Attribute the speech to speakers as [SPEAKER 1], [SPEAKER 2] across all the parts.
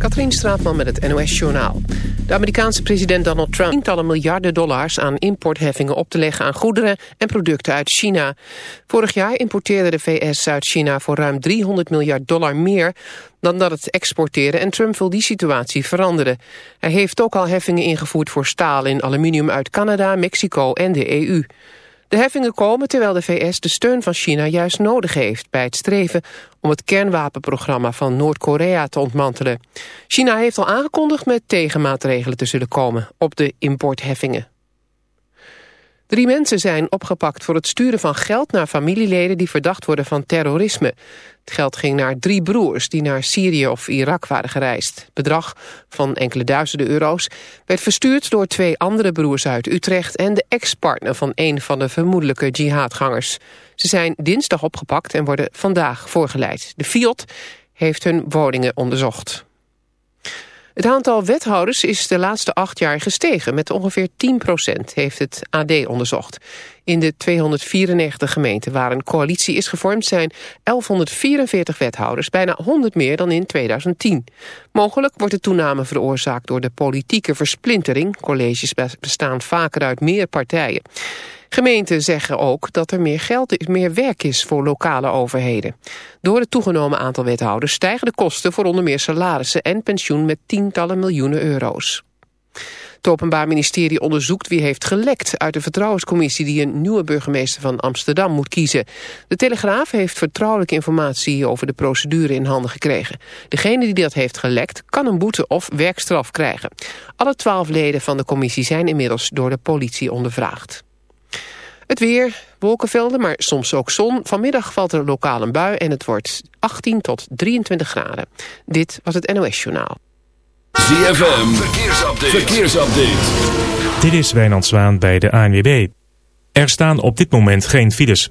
[SPEAKER 1] Katrien Straatman met het NOS-journaal. De Amerikaanse president Donald Trump tientallen miljarden dollars aan importheffingen op te leggen aan goederen en producten uit China. Vorig jaar importeerde de VS uit China voor ruim 300 miljard dollar meer dan dat het exporteerde en Trump wil die situatie veranderen. Hij heeft ook al heffingen ingevoerd voor staal en aluminium uit Canada, Mexico en de EU. De heffingen komen terwijl de VS de steun van China juist nodig heeft... bij het streven om het kernwapenprogramma van Noord-Korea te ontmantelen. China heeft al aangekondigd met tegenmaatregelen te zullen komen op de importheffingen. Drie mensen zijn opgepakt voor het sturen van geld naar familieleden die verdacht worden van terrorisme. Het geld ging naar drie broers die naar Syrië of Irak waren gereisd. Bedrag van enkele duizenden euro's werd verstuurd door twee andere broers uit Utrecht en de ex-partner van een van de vermoedelijke jihadgangers. Ze zijn dinsdag opgepakt en worden vandaag voorgeleid. De FIOT heeft hun woningen onderzocht. Het aantal wethouders is de laatste acht jaar gestegen met ongeveer 10 procent, heeft het AD onderzocht. In de 294 gemeenten waar een coalitie is gevormd zijn 1144 wethouders, bijna 100 meer dan in 2010. Mogelijk wordt de toename veroorzaakt door de politieke versplintering. Colleges bestaan vaker uit meer partijen. Gemeenten zeggen ook dat er meer geld is, meer werk is voor lokale overheden. Door het toegenomen aantal wethouders stijgen de kosten voor onder meer salarissen en pensioen met tientallen miljoenen euro's. Het Openbaar Ministerie onderzoekt wie heeft gelekt uit de vertrouwenscommissie die een nieuwe burgemeester van Amsterdam moet kiezen. De Telegraaf heeft vertrouwelijke informatie over de procedure in handen gekregen. Degene die dat heeft gelekt kan een boete of werkstraf krijgen. Alle twaalf leden van de commissie zijn inmiddels door de politie ondervraagd. Het weer, wolkenvelden, maar soms ook zon. Vanmiddag valt er lokaal een bui en het wordt 18 tot 23 graden. Dit was het NOS Journaal.
[SPEAKER 2] ZFM, verkeersupdate. verkeersupdate.
[SPEAKER 3] Dit is Wijnand Zwaan bij de ANWB. Er staan op dit moment geen files.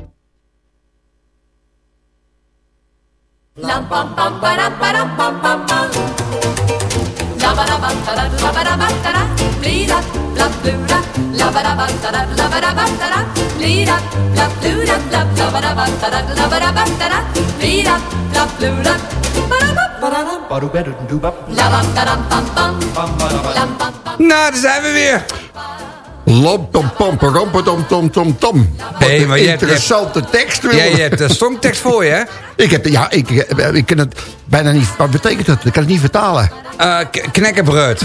[SPEAKER 4] Nou, daar zijn we weer.
[SPEAKER 5] Lampam, pam, rampam, tom, tom, tom. Wat
[SPEAKER 4] Hey,
[SPEAKER 5] een
[SPEAKER 4] maar je hebt-
[SPEAKER 5] interessante tekst. Willem.
[SPEAKER 4] Ja, je hebt de songtekst voor je, hè?
[SPEAKER 5] Ik heb, ja, ik, ik kan het bijna niet... Wat betekent dat? Ik kan het niet vertalen.
[SPEAKER 4] Eh knekkenbreud.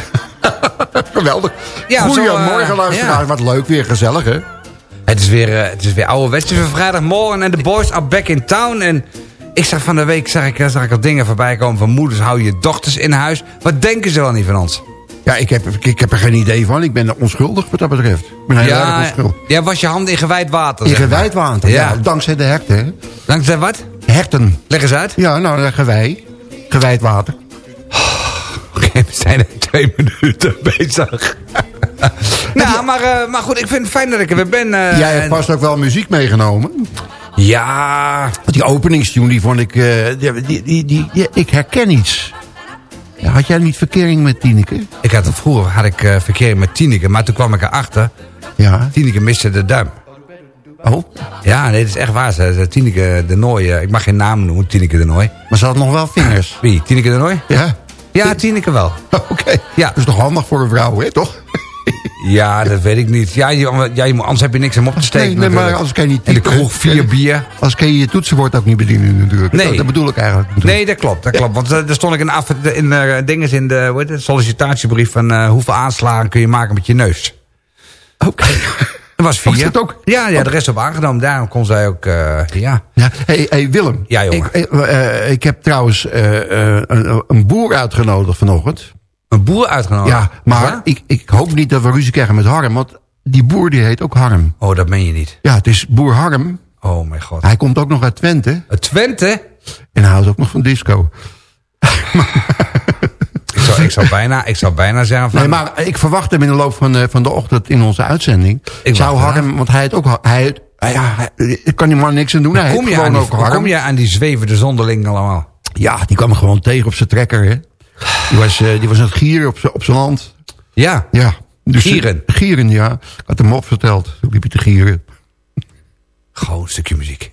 [SPEAKER 5] Geweldig.
[SPEAKER 4] Ja,
[SPEAKER 5] Goedemorgen,
[SPEAKER 4] eh,
[SPEAKER 5] luisteraars.
[SPEAKER 4] ja.
[SPEAKER 5] Wat leuk, weer gezellig, hè?
[SPEAKER 4] Het is weer, eh, het is weer ouderwets. Het is weer vrijdagmorgen en de boys are back in town. En ik zag van de week zag ik, zag ik al dingen voorbij komen van moeders, hou je dochters in huis. Wat denken ze dan niet van ons?
[SPEAKER 5] Ja, ik heb, ik heb er geen idee van. Ik ben onschuldig wat dat betreft. Ik ben heel erg onschuldig.
[SPEAKER 4] ja, was je hand in gewijd water.
[SPEAKER 5] In gewijd water, ja.
[SPEAKER 4] Ja.
[SPEAKER 5] Dankzij de herten?
[SPEAKER 4] Dankzij wat?
[SPEAKER 5] Herten.
[SPEAKER 4] Leg eens uit.
[SPEAKER 5] Ja, nou, dat gewei. Gewijd water.
[SPEAKER 4] Oké, we zijn er twee minuten bezig. nou, maar, eh, maar goed, ik vind het fijn dat ik er weer ben. eh,
[SPEAKER 5] Jij hebt vast ook wel muziek meegenomen.
[SPEAKER 6] Ja,
[SPEAKER 5] die openingstune, die vond ik... eh, die, die- die- ik herken iets. Had jij niet verkering met Tineke?
[SPEAKER 6] ik had, vroeger had ik eh verkeer met Tineke, maar toen kwam ik erachter.
[SPEAKER 5] Ja.
[SPEAKER 6] Tineke miste de duim.
[SPEAKER 5] Oh,
[SPEAKER 6] Ja, nee, dat is echt waar. Ze, ze- Tineke de Nooi, eh, ik mag geen naam noemen, Tineke de Nooi.
[SPEAKER 5] maar ze had nog wel vingers.
[SPEAKER 6] Wie, Tineke de Nooi?
[SPEAKER 5] Ja.
[SPEAKER 6] Ja, Tineke wel.
[SPEAKER 5] Oké.
[SPEAKER 6] Ja.
[SPEAKER 5] Dat is toch handig voor een vrouw, hè, toch?
[SPEAKER 6] Ja, dat weet ik niet. Ja, je, ja anders heb je niks om op te steken.
[SPEAKER 5] Nee, nee, maar anders kan je niet
[SPEAKER 6] En de
[SPEAKER 5] typen.
[SPEAKER 6] kroeg vier bier.
[SPEAKER 5] Als kan je je toetsenbord ook niet bedienen natuurlijk.
[SPEAKER 6] Nee.
[SPEAKER 5] Dat, dat bedoel ik eigenlijk.
[SPEAKER 6] Nee, dat klopt. Dat klopt. Want eh, er stond ik in, af, in eh, dinges in de hoe heet het, sollicitatiebrief van eh, hoeveel aanslagen kun je maken met je neus.
[SPEAKER 5] Oké.
[SPEAKER 6] Dat was vier.
[SPEAKER 5] Oh, is dat ook?
[SPEAKER 6] Ja, ja, de rest op aangenomen. Daarom kon zij ook, eh, ja.
[SPEAKER 5] Ja, hey, hey Willem.
[SPEAKER 6] Ja, jongen.
[SPEAKER 5] Ik, eh, eh, ik heb trouwens eh, eh, een, een boer uitgenodigd vanochtend.
[SPEAKER 6] Een boer uitgenodigd.
[SPEAKER 5] ja, maar
[SPEAKER 6] Ja?
[SPEAKER 5] Ik, ik hoop niet dat we ruzie krijgen met Harm. Want die boer die heet ook Harm.
[SPEAKER 6] Oh, dat meen je niet.
[SPEAKER 5] Ja, het is boer Harm.
[SPEAKER 6] Oh, mijn god.
[SPEAKER 5] Hij komt ook nog uit Twente.
[SPEAKER 6] Twente?
[SPEAKER 5] En hij houdt ook nog van disco.
[SPEAKER 6] Ik zou, ik zou, bijna, ik zou bijna zeggen van...
[SPEAKER 5] Nee, maar ik verwacht hem in de loop van, eh, van de ochtend in onze uitzending.
[SPEAKER 6] Ik
[SPEAKER 5] zou Harm, want hij het ook... Hij, het- ja, hij, ik kan die man niks aan doen. Hij
[SPEAKER 6] Kom je, aan die,
[SPEAKER 5] ook
[SPEAKER 6] kom je aan die zwevende zonderling allemaal?
[SPEAKER 5] Ja, die kwam gewoon tegen op zijn trekker. Hè. Die, was, eh, die was aan het gieren op zijn op zijn land.
[SPEAKER 6] Ja.
[SPEAKER 5] Ja. Dus,
[SPEAKER 6] Gieren?
[SPEAKER 5] eh, Gieren, ja. Ik had hem op verteld. Toen liep hij te gieren.
[SPEAKER 6] Gewoon een stukje muziek.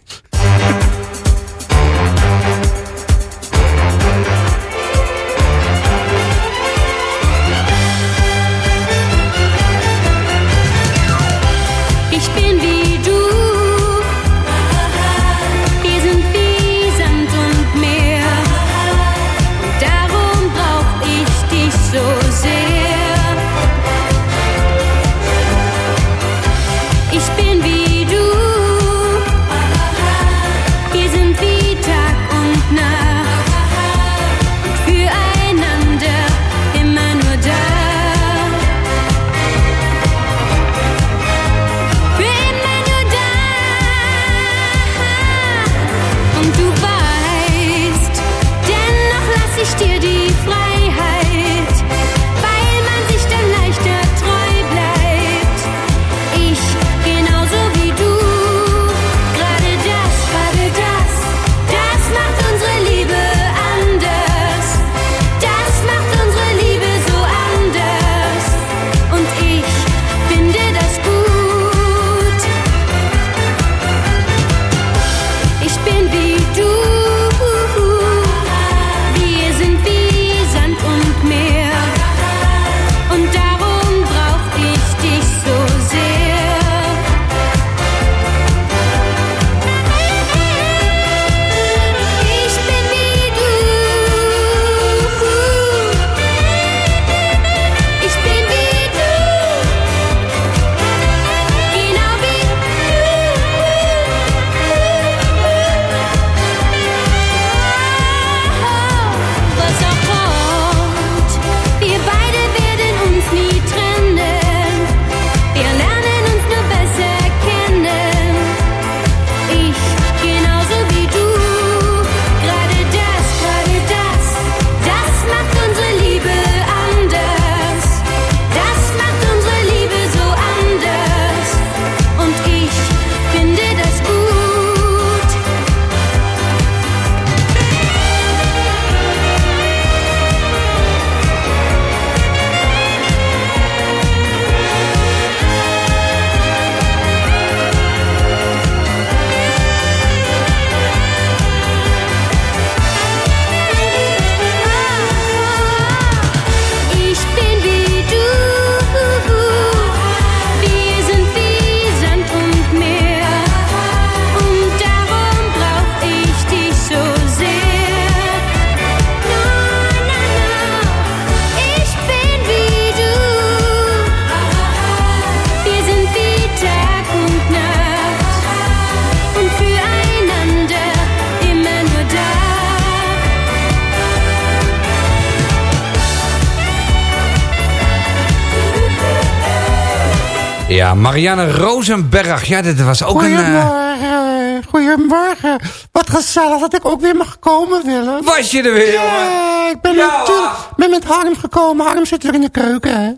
[SPEAKER 6] Ja, Marianne Rosenberg. Ja, dit was ook een... eh,
[SPEAKER 5] Goedemorgen, goedemorgen. Wat gezellig dat ik ook weer mag komen, Willem.
[SPEAKER 6] was je er weer, jongen?
[SPEAKER 5] Ik ben
[SPEAKER 6] Ja.
[SPEAKER 5] natuurlijk ben met Harm gekomen. Harm zit weer in de keuken, hè.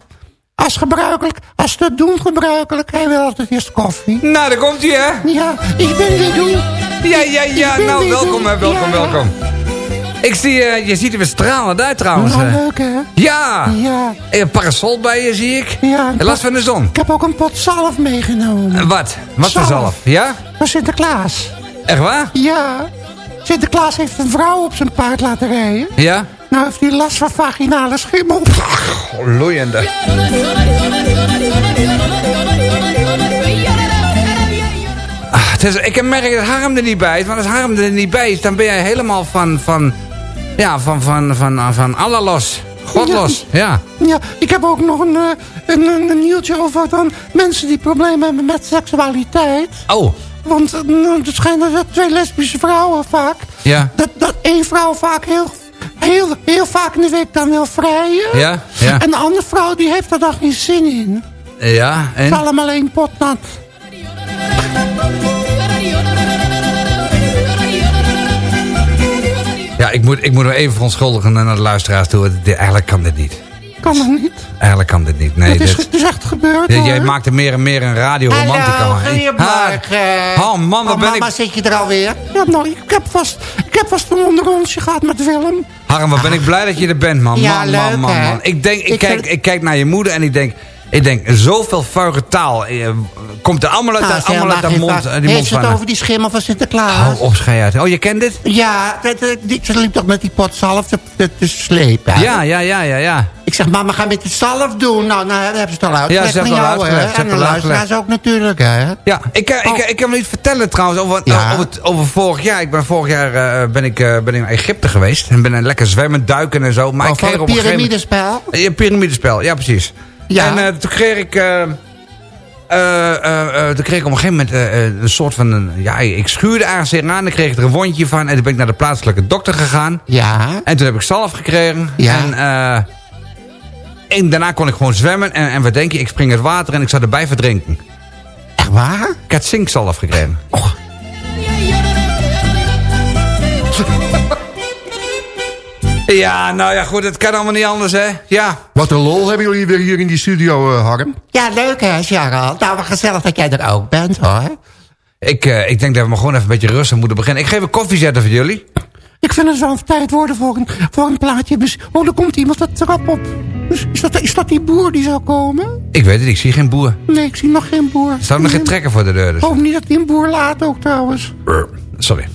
[SPEAKER 5] Als gebruikelijk, als te doen gebruikelijk. Hij wil altijd eerst koffie.
[SPEAKER 6] Nou, daar komt hij, hè?
[SPEAKER 5] Ja, ik ben wie du.
[SPEAKER 4] Ja, ja, ja. Nou,
[SPEAKER 7] weer
[SPEAKER 4] welkom, hè. Welkom,
[SPEAKER 7] ja.
[SPEAKER 4] welkom. Ik zie, eh, je ziet er weer stralend uit trouwens.
[SPEAKER 7] Nou,
[SPEAKER 4] eh.
[SPEAKER 7] leuk hè?
[SPEAKER 4] Ja.
[SPEAKER 7] Ja.
[SPEAKER 4] En een parasol bij je, zie ik.
[SPEAKER 7] Ja,
[SPEAKER 4] last van de zon.
[SPEAKER 7] Ik heb ook een pot zalf meegenomen.
[SPEAKER 4] En wat? Wat voor
[SPEAKER 7] Zalf.
[SPEAKER 4] zalf? Ja?
[SPEAKER 7] Van Sinterklaas.
[SPEAKER 4] Echt waar?
[SPEAKER 7] Ja. Sinterklaas heeft een vrouw op zijn paard laten rijden.
[SPEAKER 4] Ja?
[SPEAKER 7] Nou heeft hij last van vaginale schimmel.
[SPEAKER 4] Loeiende. Ah, het is, ik merk dat Harm er niet bij is. Want als Harm er niet bij is, dan ben jij helemaal van... van ja, van, van, van, van Allah los. God los. Ja.
[SPEAKER 7] Ja, ik heb ook nog een, eh, een, een, een nieuwtje over dan mensen die problemen hebben met seksualiteit.
[SPEAKER 4] Oh.
[SPEAKER 7] Want eh, nou, er schijnen dat twee lesbische vrouwen vaak...
[SPEAKER 4] Ja.
[SPEAKER 7] Dat, dat één vrouw vaak heel, heel, heel vaak in de week dan wil vrijen.
[SPEAKER 4] Ja, ja.
[SPEAKER 7] En de andere vrouw die heeft er dan geen zin in.
[SPEAKER 4] Ja,
[SPEAKER 7] Het
[SPEAKER 4] en?
[SPEAKER 7] is allemaal één pot nat.
[SPEAKER 4] Ja, ik moet, ik moet nog even verontschuldigen naar de luisteraars toe. Eigenlijk kan dit niet.
[SPEAKER 7] Kan dat niet?
[SPEAKER 4] Eigenlijk kan dit niet. Nee,
[SPEAKER 7] het, is,
[SPEAKER 4] dit-
[SPEAKER 7] het is echt gebeurd.
[SPEAKER 4] Jij maakt er meer en meer een radioromantica
[SPEAKER 7] Hallo,
[SPEAKER 4] van.
[SPEAKER 7] goedemorgen.
[SPEAKER 4] Oh man, wat
[SPEAKER 7] Oh,
[SPEAKER 4] ben
[SPEAKER 7] mama,
[SPEAKER 4] ik...
[SPEAKER 7] zit je er alweer? Ja, nou, ik heb vast, ik heb vast een onderrondje gehad met Willem.
[SPEAKER 4] Harm, wat ben ik blij dat je er bent, man.
[SPEAKER 7] Ja,
[SPEAKER 4] man,
[SPEAKER 7] leuk,
[SPEAKER 4] man, man. Ik, denk, ik,
[SPEAKER 7] Ik
[SPEAKER 4] kijk,
[SPEAKER 7] vind-
[SPEAKER 4] ik kijk naar je moeder en ik denk... Ik denk, zoveel vuige taal eh, komt er allemaal uit,
[SPEAKER 7] Nou,
[SPEAKER 4] de-
[SPEAKER 7] zeg
[SPEAKER 4] allemaal uit de mond, eh, die mond
[SPEAKER 7] Heeft
[SPEAKER 4] van
[SPEAKER 7] het over die schimmel van Sinterklaas?
[SPEAKER 4] Hou op, schei uit. Oh, je kent dit?
[SPEAKER 7] Ja, die- ze liep toch met die pot zalf te, te, te slepen.
[SPEAKER 4] Ja, ja, ja, ja, ja.
[SPEAKER 7] Ik zeg, mama, ga met de zalf doen. Nou, nou, hebben ze het al uitgelegd.
[SPEAKER 4] ze hebben het al uitgelegd,
[SPEAKER 7] En de luisteraars ook natuurlijk, hè?
[SPEAKER 4] Ja, ik, eh, ik,
[SPEAKER 7] Oh.
[SPEAKER 4] ik kan me iets vertellen trouwens over,
[SPEAKER 7] Ja.
[SPEAKER 4] over, het- over vorig jaar. Ik ben vorig jaar eh, ben ik, eh, ben ik naar Egypte geweest. En ben lekker zwemmen, duiken en zo. Maar
[SPEAKER 7] Oh,
[SPEAKER 4] ik kreeg op een. Ja, ja precies.
[SPEAKER 7] Ja.
[SPEAKER 4] En eh, toen kreeg ik... eh, eh, toen kreeg ik op een gegeven moment een soort van... Een, ja, ik schuurde ergens aan. Dan kreeg ik er een wondje van. En toen ben ik naar de plaatselijke dokter gegaan.
[SPEAKER 7] Ja.
[SPEAKER 4] En toen heb ik zalf gekregen.
[SPEAKER 7] Ja.
[SPEAKER 4] En, eh, en daarna kon ik gewoon zwemmen. En, en wat denk je? Ik spring het water en ik zou erbij verdrinken.
[SPEAKER 7] Echt waar?
[SPEAKER 4] Ik had zinkzalf gekregen. Ja, nou ja, goed, het kan allemaal niet anders, hè? Ja.
[SPEAKER 5] Wat een lol hebben jullie weer hier in die studio, eh, Harm.
[SPEAKER 7] Ja, leuk hè, Charles. Nou, wat gezellig dat jij er ook bent, hoor.
[SPEAKER 4] Ik, eh, ik denk dat we maar gewoon even een beetje rustig moeten beginnen. Ik geef een koffie zetten voor jullie.
[SPEAKER 7] Ik vind het wel tijd worden voor een, voor een plaatje. Dus- Oh, er komt iemand de trap op. Dus is, dat, is dat die boer die zou komen?
[SPEAKER 4] Ik weet het, ik zie geen boer.
[SPEAKER 7] Nee, ik zie nog geen boer.
[SPEAKER 4] Er staat nog geen trekker voor de deur, dus.
[SPEAKER 7] Ik hoop niet dat die een boer laat ook trouwens.
[SPEAKER 4] Sorry.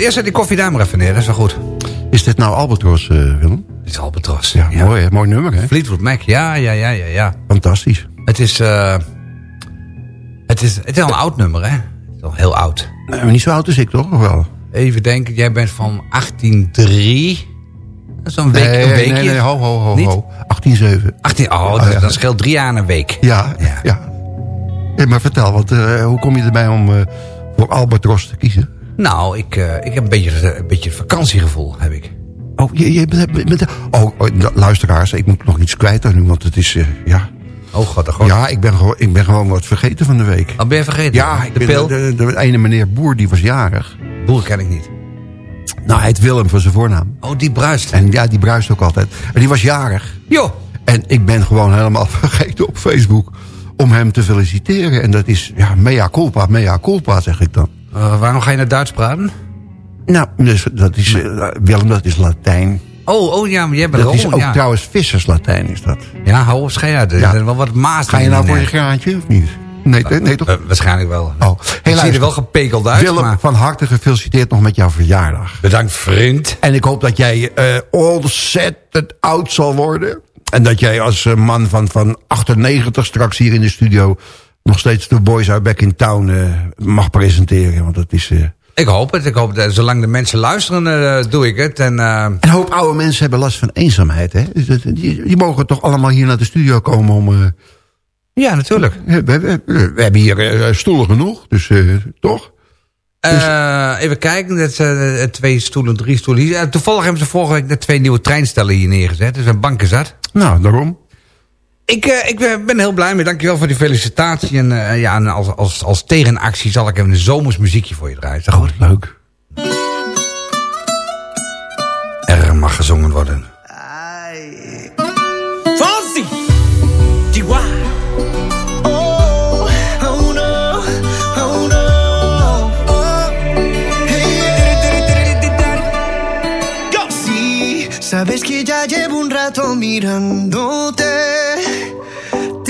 [SPEAKER 4] Eerst zet die koffie daar maar even neer, dat is wel goed.
[SPEAKER 5] Is dit nou Albatros, eh, Willem?
[SPEAKER 4] Dit is Albatros.
[SPEAKER 5] Ja, mooi hè? Mooi nummer hè?
[SPEAKER 4] Fleetwood Mac, ja, ja, ja, ja, ja.
[SPEAKER 5] Fantastisch.
[SPEAKER 4] Het is, eh het is, het is al een oud nummer, hè? Het is al heel oud.
[SPEAKER 5] Maar niet zo oud als ik toch? Of wel?
[SPEAKER 4] Even denken, jij bent van 1803. Dat is een week,
[SPEAKER 5] nee,
[SPEAKER 4] een weekje.
[SPEAKER 5] nee, nee, ho, ho, ho,
[SPEAKER 4] Niet?
[SPEAKER 5] ho. 1807.
[SPEAKER 4] 18, oh,
[SPEAKER 5] Oh, ja.
[SPEAKER 4] scheelt drie jaar en een week.
[SPEAKER 5] Ja,
[SPEAKER 4] Ja.
[SPEAKER 5] ja. Hey, maar vertel, want, eh, hoe kom je erbij om eh, voor Albatros te kiezen?
[SPEAKER 4] Nou, ik, eh, ik heb een beetje, een beetje vakantiegevoel, heb ik.
[SPEAKER 5] Oh, je, je bent, bent- oh, oh, luisteraars, ik moet nog iets kwijt aan u, want het is, eh, ja...
[SPEAKER 4] Oh god, oh god.
[SPEAKER 5] Ja, ik ben, gewoon, ik ben gewoon wat vergeten van de week.
[SPEAKER 4] Oh, ben je vergeten?
[SPEAKER 5] Ja, ik
[SPEAKER 4] de
[SPEAKER 5] ben,
[SPEAKER 4] pil?
[SPEAKER 5] De, de, de ene meneer Boer, die was jarig.
[SPEAKER 4] Boer ken ik niet.
[SPEAKER 5] Nou, hij heet Willem van zijn voornaam.
[SPEAKER 4] Oh, die bruist.
[SPEAKER 5] En ja, die bruist ook altijd. En die was jarig.
[SPEAKER 4] Jo.
[SPEAKER 5] En ik ben gewoon helemaal vergeten op Facebook om hem te feliciteren. En dat is, ja, mea culpa, mea culpa, zeg ik dan.
[SPEAKER 4] Uh, waarom ga je naar Duits praten?
[SPEAKER 5] Nou, dus, dat is, uh, Willem, dat is Latijn.
[SPEAKER 4] Oh, oh ja, maar jij bent
[SPEAKER 5] Dat is ook
[SPEAKER 4] ja.
[SPEAKER 5] trouwens visserslatijn, is dat.
[SPEAKER 4] Ja, hou op, schijn uit. Er
[SPEAKER 5] Ja.
[SPEAKER 4] zijn wel wat maas.
[SPEAKER 5] Ga je nou voor je graantje, of niet? Nee, nee, nee toch?
[SPEAKER 4] Uh, waarschijnlijk wel.
[SPEAKER 5] Oh,
[SPEAKER 4] Ik zie er wel gepekeld uit,
[SPEAKER 5] Willem,
[SPEAKER 4] maar...
[SPEAKER 5] van harte gefeliciteerd nog met jouw verjaardag.
[SPEAKER 4] Bedankt, vriend.
[SPEAKER 5] En ik hoop dat jij eh, ontzettend oud zal worden. En dat jij als eh, man van, van 98 straks hier in de studio... nog steeds de Boys Are Back in Town eh, mag presenteren. Want dat is... eh,
[SPEAKER 4] Ik hoop het. Ik hoop dat zolang de mensen luisteren, uh, doe ik het. En, uh...
[SPEAKER 5] Een hoop oude mensen hebben last van eenzaamheid. Hè? Dus dat- Die, die mogen toch allemaal hier naar de studio komen om... eh,
[SPEAKER 4] Ja, natuurlijk.
[SPEAKER 5] we, we, we hebben hier eh, stoelen genoeg, dus eh, toch?
[SPEAKER 4] Uh, even kijken, dat uh, twee stoelen, drie stoelen. Hier, uh, toevallig hebben ze vorige week net twee nieuwe treinstellen hier neergezet. Dus een banken zat.
[SPEAKER 5] Nou, daarom.
[SPEAKER 4] Ik, uh, ik ben heel blij mee. Dankjewel voor die felicitatie. En, uh, ja, en als, als, als tegenactie zal ik even een zomers muziekje voor je draaien. Is dat goed?
[SPEAKER 5] Leuk.
[SPEAKER 4] Er mag gezongen worden.
[SPEAKER 8] Fonsi! Chihuahua!
[SPEAKER 9] Sabes que ya llevo un rato mirándote.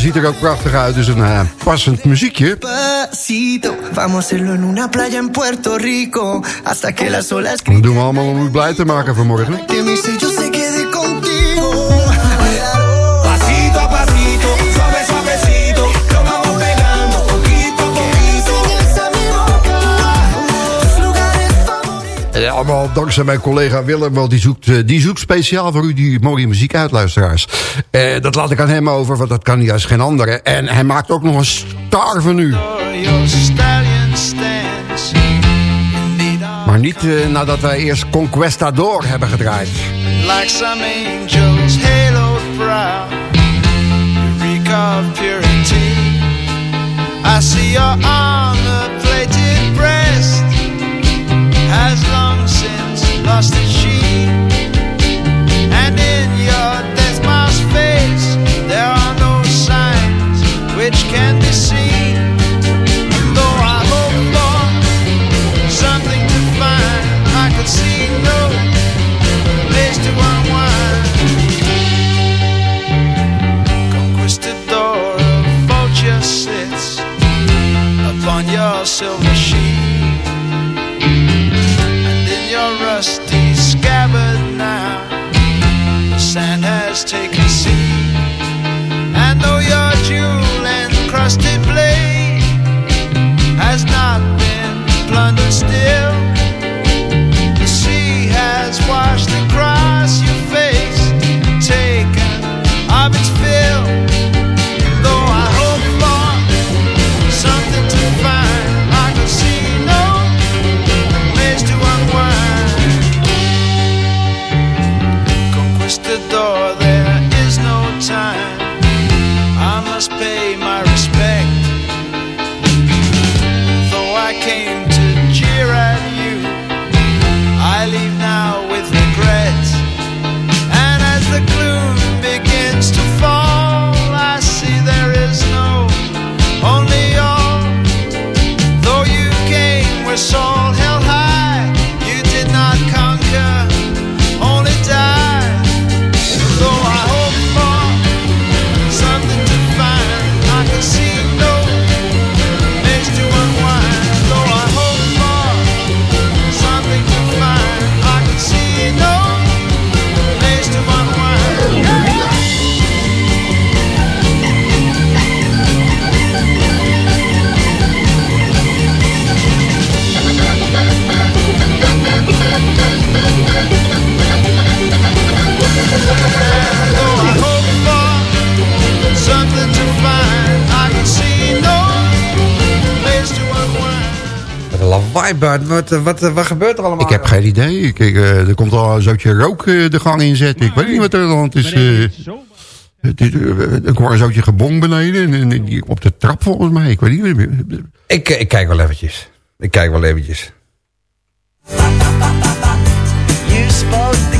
[SPEAKER 5] Ziet er ook prachtig uit, dus een uh, passend muziekje.
[SPEAKER 9] Despacito, vamos a hacerlo en una playa en Puerto Rico hasta que las olas
[SPEAKER 5] Dat doen we allemaal om u blij te maken vanmorgen. Allemaal dankzij mijn collega Willem. Want die zoekt, eh, die zoekt speciaal voor u die mooie muziek uit, luisteraars. Eh, dat laat ik aan hem over, want dat kan als geen andere. En hij maakt ook nog een star van u. Maar niet eh, nadat wij eerst Conquestador hebben gedraaid.
[SPEAKER 10] like some angels reek of purity. I see your which can
[SPEAKER 4] een lawaaibuit. Wat, eh, wat, eh, wat gebeurt er allemaal?
[SPEAKER 5] Ik heb geen idee. Ik, ik, eh, er komt al een zootje rook eh, de gang inzetten. Ik weet niet wat er aan de hand is. eh. Het is, ik hoor een zootje gebong beneden. En, op de trap volgens mij. Ik weet niet meer.
[SPEAKER 4] Ik, ik kijk wel eventjes. Ik kijk wel eventjes.
[SPEAKER 11] You spoke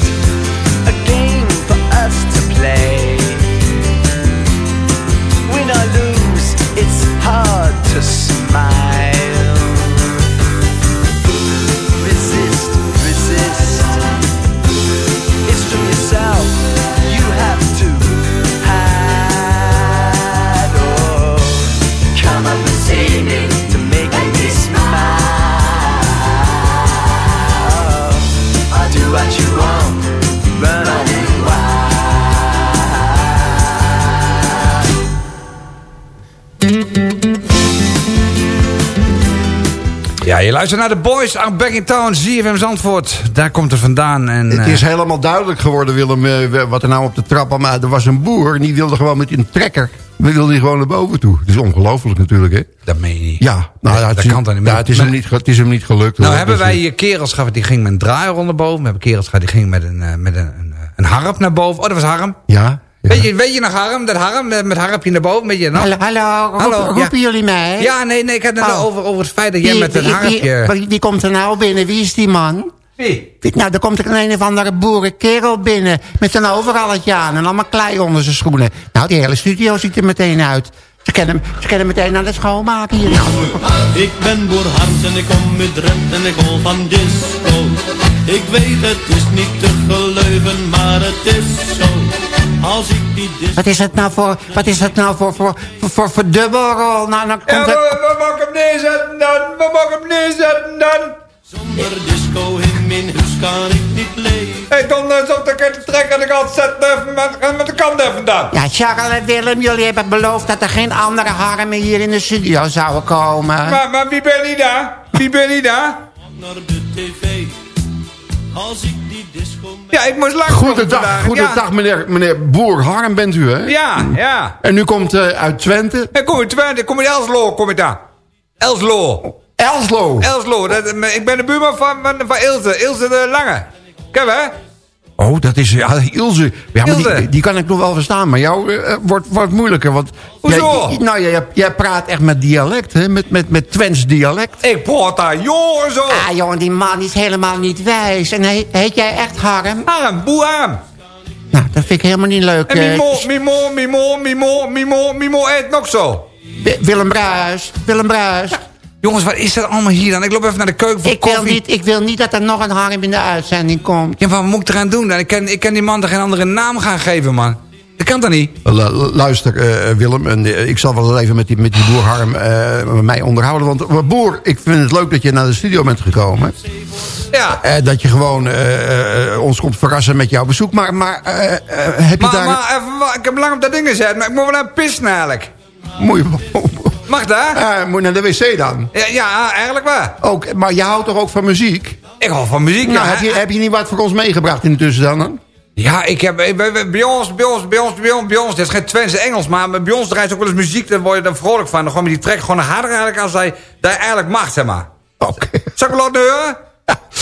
[SPEAKER 4] Ja, je luistert naar de Boys are Back in Town, ZFM Zandvoort. Daar komt het vandaan. En,
[SPEAKER 5] Het
[SPEAKER 4] eh,
[SPEAKER 5] is helemaal duidelijk geworden, Willem, eh, wat er nou op de trap... Maar er was een boer en die wilde gewoon met een trekker... We wilden gewoon naar boven toe. Het is ongelooflijk natuurlijk, hè?
[SPEAKER 4] Dat meen je niet.
[SPEAKER 5] Ja, nou, ja,
[SPEAKER 4] dat kan toch niet.
[SPEAKER 5] ja, het, is hem niet, het is hem niet gelukt.
[SPEAKER 4] Nou
[SPEAKER 5] hoor.
[SPEAKER 4] hebben
[SPEAKER 5] Dus,
[SPEAKER 4] wij
[SPEAKER 5] eh,
[SPEAKER 4] hier kerels gehad, die ging met een draaier naar boven. We hebben kerels gehad, die ging met een, eh, met een, een, een harp naar boven. Oh, dat was harm.
[SPEAKER 5] Ja?
[SPEAKER 4] Weet, je, weet je nog Harm? Dat Harm met, met Harpje naar boven, weet je nog?
[SPEAKER 7] Hallo, hallo,
[SPEAKER 4] Hallo,
[SPEAKER 7] roepen
[SPEAKER 4] ja.
[SPEAKER 7] jullie mij?
[SPEAKER 4] Ja, nee, nee, ik had het
[SPEAKER 7] Oh.
[SPEAKER 4] over, over het feit dat jij
[SPEAKER 7] Wie-
[SPEAKER 4] met een Harpje...
[SPEAKER 7] Wie, wie komt er nou binnen? Wie is die man?
[SPEAKER 4] Wie?
[SPEAKER 7] Nou, er komt er een, een of andere boerenkerel binnen. Met een overalletje aan en allemaal klei onder zijn schoenen. Nou, die hele studio ziet er meteen uit. Ze kennen, ze kennen meteen aan het schoonmaken hier. Nou,
[SPEAKER 12] Ik ben boer Hans en ik kom uit Drenthe en ik hol van disco. Ik weet het is niet te geloven, maar het is zo. Als ik
[SPEAKER 7] wat is het nou voor, wat is het nou voor, voor, voor, voor, voor dubbelrol? Nou, dan
[SPEAKER 4] Ja,
[SPEAKER 7] komt
[SPEAKER 4] we,
[SPEAKER 7] het...
[SPEAKER 4] we mogen hem neerzetten dan, we mogen hem neerzetten dan.
[SPEAKER 12] Zonder disco in mijn huis kan ik niet leven.
[SPEAKER 4] Hé, dan eens op de kant trekken en ik had zetten even met, met de kant even dan.
[SPEAKER 7] Ja, Charles en Willem, jullie hebben beloofd dat er geen andere harmen hier in de studio zouden komen.
[SPEAKER 4] Maar, maar wie ben je daar? Wie ben je daar?
[SPEAKER 12] Naar de tv. Als ik die disco...
[SPEAKER 4] Ja, ik moest lang
[SPEAKER 5] Goedendag, goedendag meneer, meneer Boer Harm bent u, hè?
[SPEAKER 4] Ja, ja.
[SPEAKER 5] En u komt eh, uit Twente?
[SPEAKER 4] Ik kom uit Twente, ik kom uit Elslo, kom ik daar. Elslo.
[SPEAKER 5] Elslo?
[SPEAKER 4] Elslo, dat, ik ben de buurman van, van, van Ilse, Ilse de Lange. Ken je, hè?
[SPEAKER 5] Oh, dat is ja, Ilse. Ja, maar die, die kan ik nog wel verstaan, maar jou eh, wordt, wordt moeilijker. Want
[SPEAKER 4] Hoezo?
[SPEAKER 5] Jij, nou, jij, jij praat echt met dialect, hè? Met, met, met Twents dialect.
[SPEAKER 4] Ik praat daar jongen zo.
[SPEAKER 7] Ah, jongen, die man is helemaal niet wijs. En he- heet jij echt Harm?
[SPEAKER 4] Harm, boe Harm.
[SPEAKER 7] Nou, dat vind ik helemaal niet leuk.
[SPEAKER 4] En
[SPEAKER 7] eh.
[SPEAKER 4] Mimo, Mimo, Mimo, Mimo, Mimo, Mimo eet nog zo.
[SPEAKER 7] Wi- Willem Bruis, Willem Bruis.
[SPEAKER 4] Jongens, wat is dat allemaal hier dan? Ik loop even naar de keuken voor
[SPEAKER 7] Ik wil, niet, ik wil niet dat er nog een Harm in de uitzending komt.
[SPEAKER 4] Ja, wat moet ik eraan doen dan? Ik kan, ik kan die man toch geen andere naam gaan geven, man? Dat kan toch niet?
[SPEAKER 5] Lu- luister, eh, Willem, en, eh, ik zal wel even met die, met die boer Harm eh, mij onderhouden. Want eh, boer, ik vind het leuk dat je naar de studio bent gekomen.
[SPEAKER 4] Ja.
[SPEAKER 5] Eh, dat je gewoon eh, eh, ons komt verrassen met jouw bezoek. Maar, maar eh, eh, heb je
[SPEAKER 4] Maar,
[SPEAKER 5] daar...
[SPEAKER 4] maar even, ik heb lang op dat ding gezet, maar ik moet wel naar pissen eigenlijk.
[SPEAKER 5] Moet je,
[SPEAKER 4] Mag dat?
[SPEAKER 5] Eh, moet je naar de wc dan?
[SPEAKER 4] Ja, ja eigenlijk wel.
[SPEAKER 5] Ook, maar je houdt toch ook van muziek?
[SPEAKER 4] Ik hou van muziek,
[SPEAKER 5] Nou,
[SPEAKER 4] ja.
[SPEAKER 5] heb je, heb je niet wat voor ons meegebracht in de tussendan dan?
[SPEAKER 4] Ja, ik heb, eh, bij, ons, bij ons, bij ons, bij ons, bij ons, dit is geen Twentse Engels, maar bij ons draait ook wel eens muziek, daar word je dan vrolijk van. Dan gewoon met die track gewoon harder eigenlijk als hij, hij eigenlijk mag, zeg maar.
[SPEAKER 5] Oké.
[SPEAKER 4] Zal ik wel laten horen?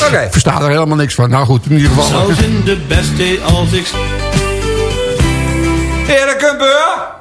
[SPEAKER 4] Oké.
[SPEAKER 5] Ik versta er helemaal niks van. Nou goed, in ieder geval.
[SPEAKER 12] Saus in de beste als ik...
[SPEAKER 4] Ja, dat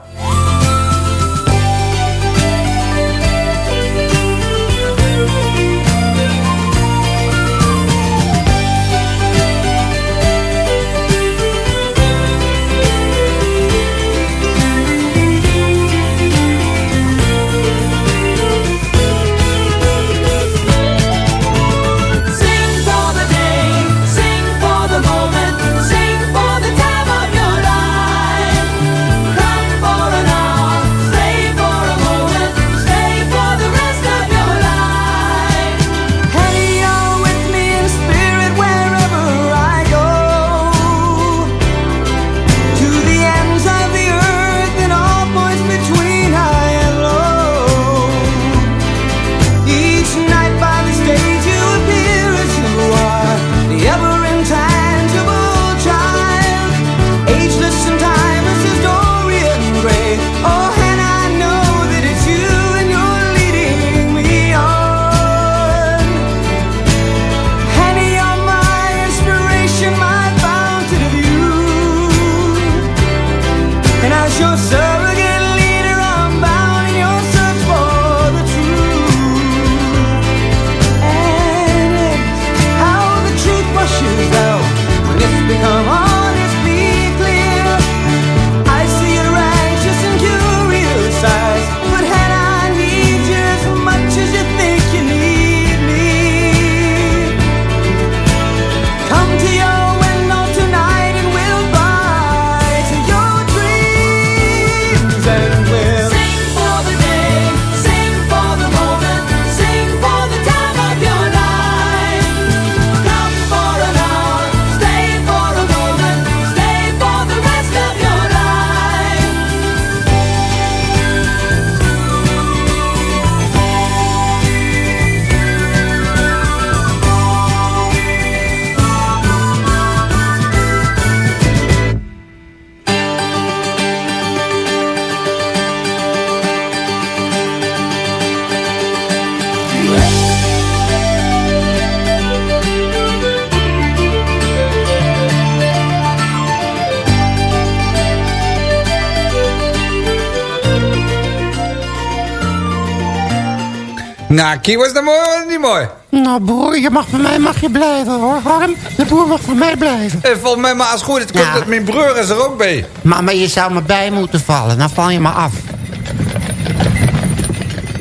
[SPEAKER 4] Nou, Kie, was dat niet mooi?
[SPEAKER 7] Nou, broer, je mag van mij mag je blijven, hoor. Harm, de boer mag van mij blijven.
[SPEAKER 4] Eh, volgens mij, maar als het goed is, komt
[SPEAKER 7] Ja.
[SPEAKER 4] dat mijn broer is er ook bij.
[SPEAKER 7] Maar, maar je zou me bij moeten vallen, dan val je me af.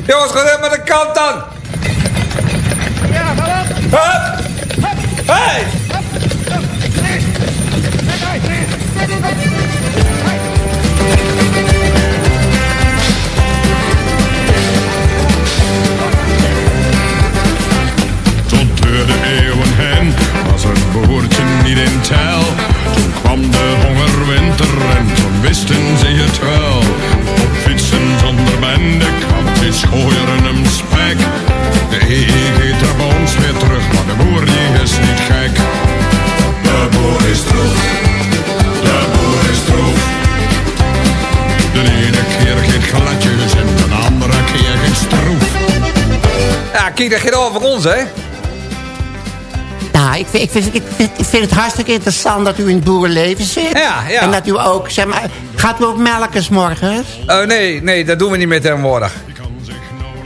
[SPEAKER 4] Jongens, ga even met de kant dan. Ja, Hup! Hey!
[SPEAKER 13] Tot boertje niet in tel. Toen kwam de hongerwinter en toen wisten ze het wel. Op fietsen zonder bende kwam die schooieren hem spek. De EE gaat er bij ons weer terug, maar de boer die is niet gek. De boer is terug, de boer is terug. De ene keer gaat gladjes en de andere keer gaat stroef.
[SPEAKER 4] Ja, Kie, dat over ons, hè?
[SPEAKER 7] Nou, ik vind, ik, vind, ik, het hartstikke interessant dat u in het boerenleven zit.
[SPEAKER 4] Ja, ja.
[SPEAKER 7] En dat u ook, zeg maar, gaat u ook melken morgens?
[SPEAKER 4] Oh, nee, nee, dat doen we niet meer tegenwoordig.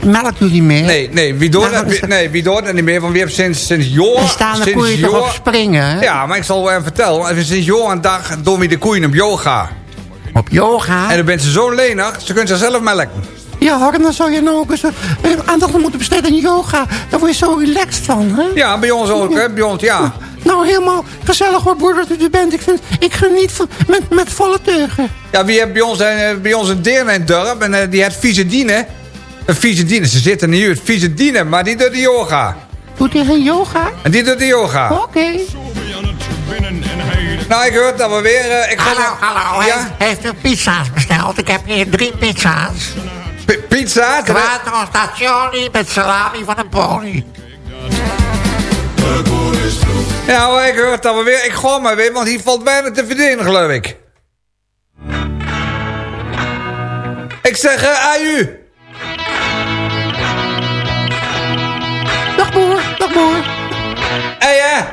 [SPEAKER 7] Melkt u niet meer?
[SPEAKER 4] Nee, nee, wie doet
[SPEAKER 7] Nou,
[SPEAKER 4] dat, wie- nee, wie doet dat niet meer? Want we hebben sinds, sinds jaar...
[SPEAKER 7] Er staan de
[SPEAKER 4] sinds
[SPEAKER 7] koeien toch
[SPEAKER 4] jaar-
[SPEAKER 7] op springen, hè?
[SPEAKER 4] Ja, maar ik zal wel even vertellen. Even Sinds jaar en dag doen we de koeien op yoga.
[SPEAKER 7] Op yoga?
[SPEAKER 4] En dan bent ze zo lenig, ze kunnen zichzelf melken.
[SPEAKER 7] Ja, Harm, dan zou je nou ook eens eh, aandacht moeten besteden aan yoga. Daar word je zo relaxed van, hè?
[SPEAKER 4] Ja, bij ons ook, hè? Bij ons, ja.
[SPEAKER 7] Nou, helemaal gezellig hoor, broer, dat u er bent. Ik, vind, ik geniet van, met, met volle teugen.
[SPEAKER 4] Ja, wie heeft bij ons, eh, bij ons een deer in het dorp en eh, die heeft vieze dienen. Een vieze dienen, ze zitten in de buurt. Vieze dienen, maar die doet de yoga.
[SPEAKER 7] Doet hij geen yoga?
[SPEAKER 4] En die doet de yoga.
[SPEAKER 7] Oké.
[SPEAKER 4] Nou, ik hoor dat we weer... ik ga
[SPEAKER 7] Hallo, hallo.
[SPEAKER 4] Ja?
[SPEAKER 7] Heeft, heeft u pizza's besteld? Ik heb hier drie pizza's.
[SPEAKER 4] Pizza?
[SPEAKER 7] Quattro stazioni met salami van een pony.
[SPEAKER 4] Ja, hoor, ik hoor dat we weer... Ik ga maar weer, want hier valt bijna te verdienen, geloof ik. Ik zeg uh, aju.
[SPEAKER 7] Dag boer, dag boer.
[SPEAKER 4] Hé, hè?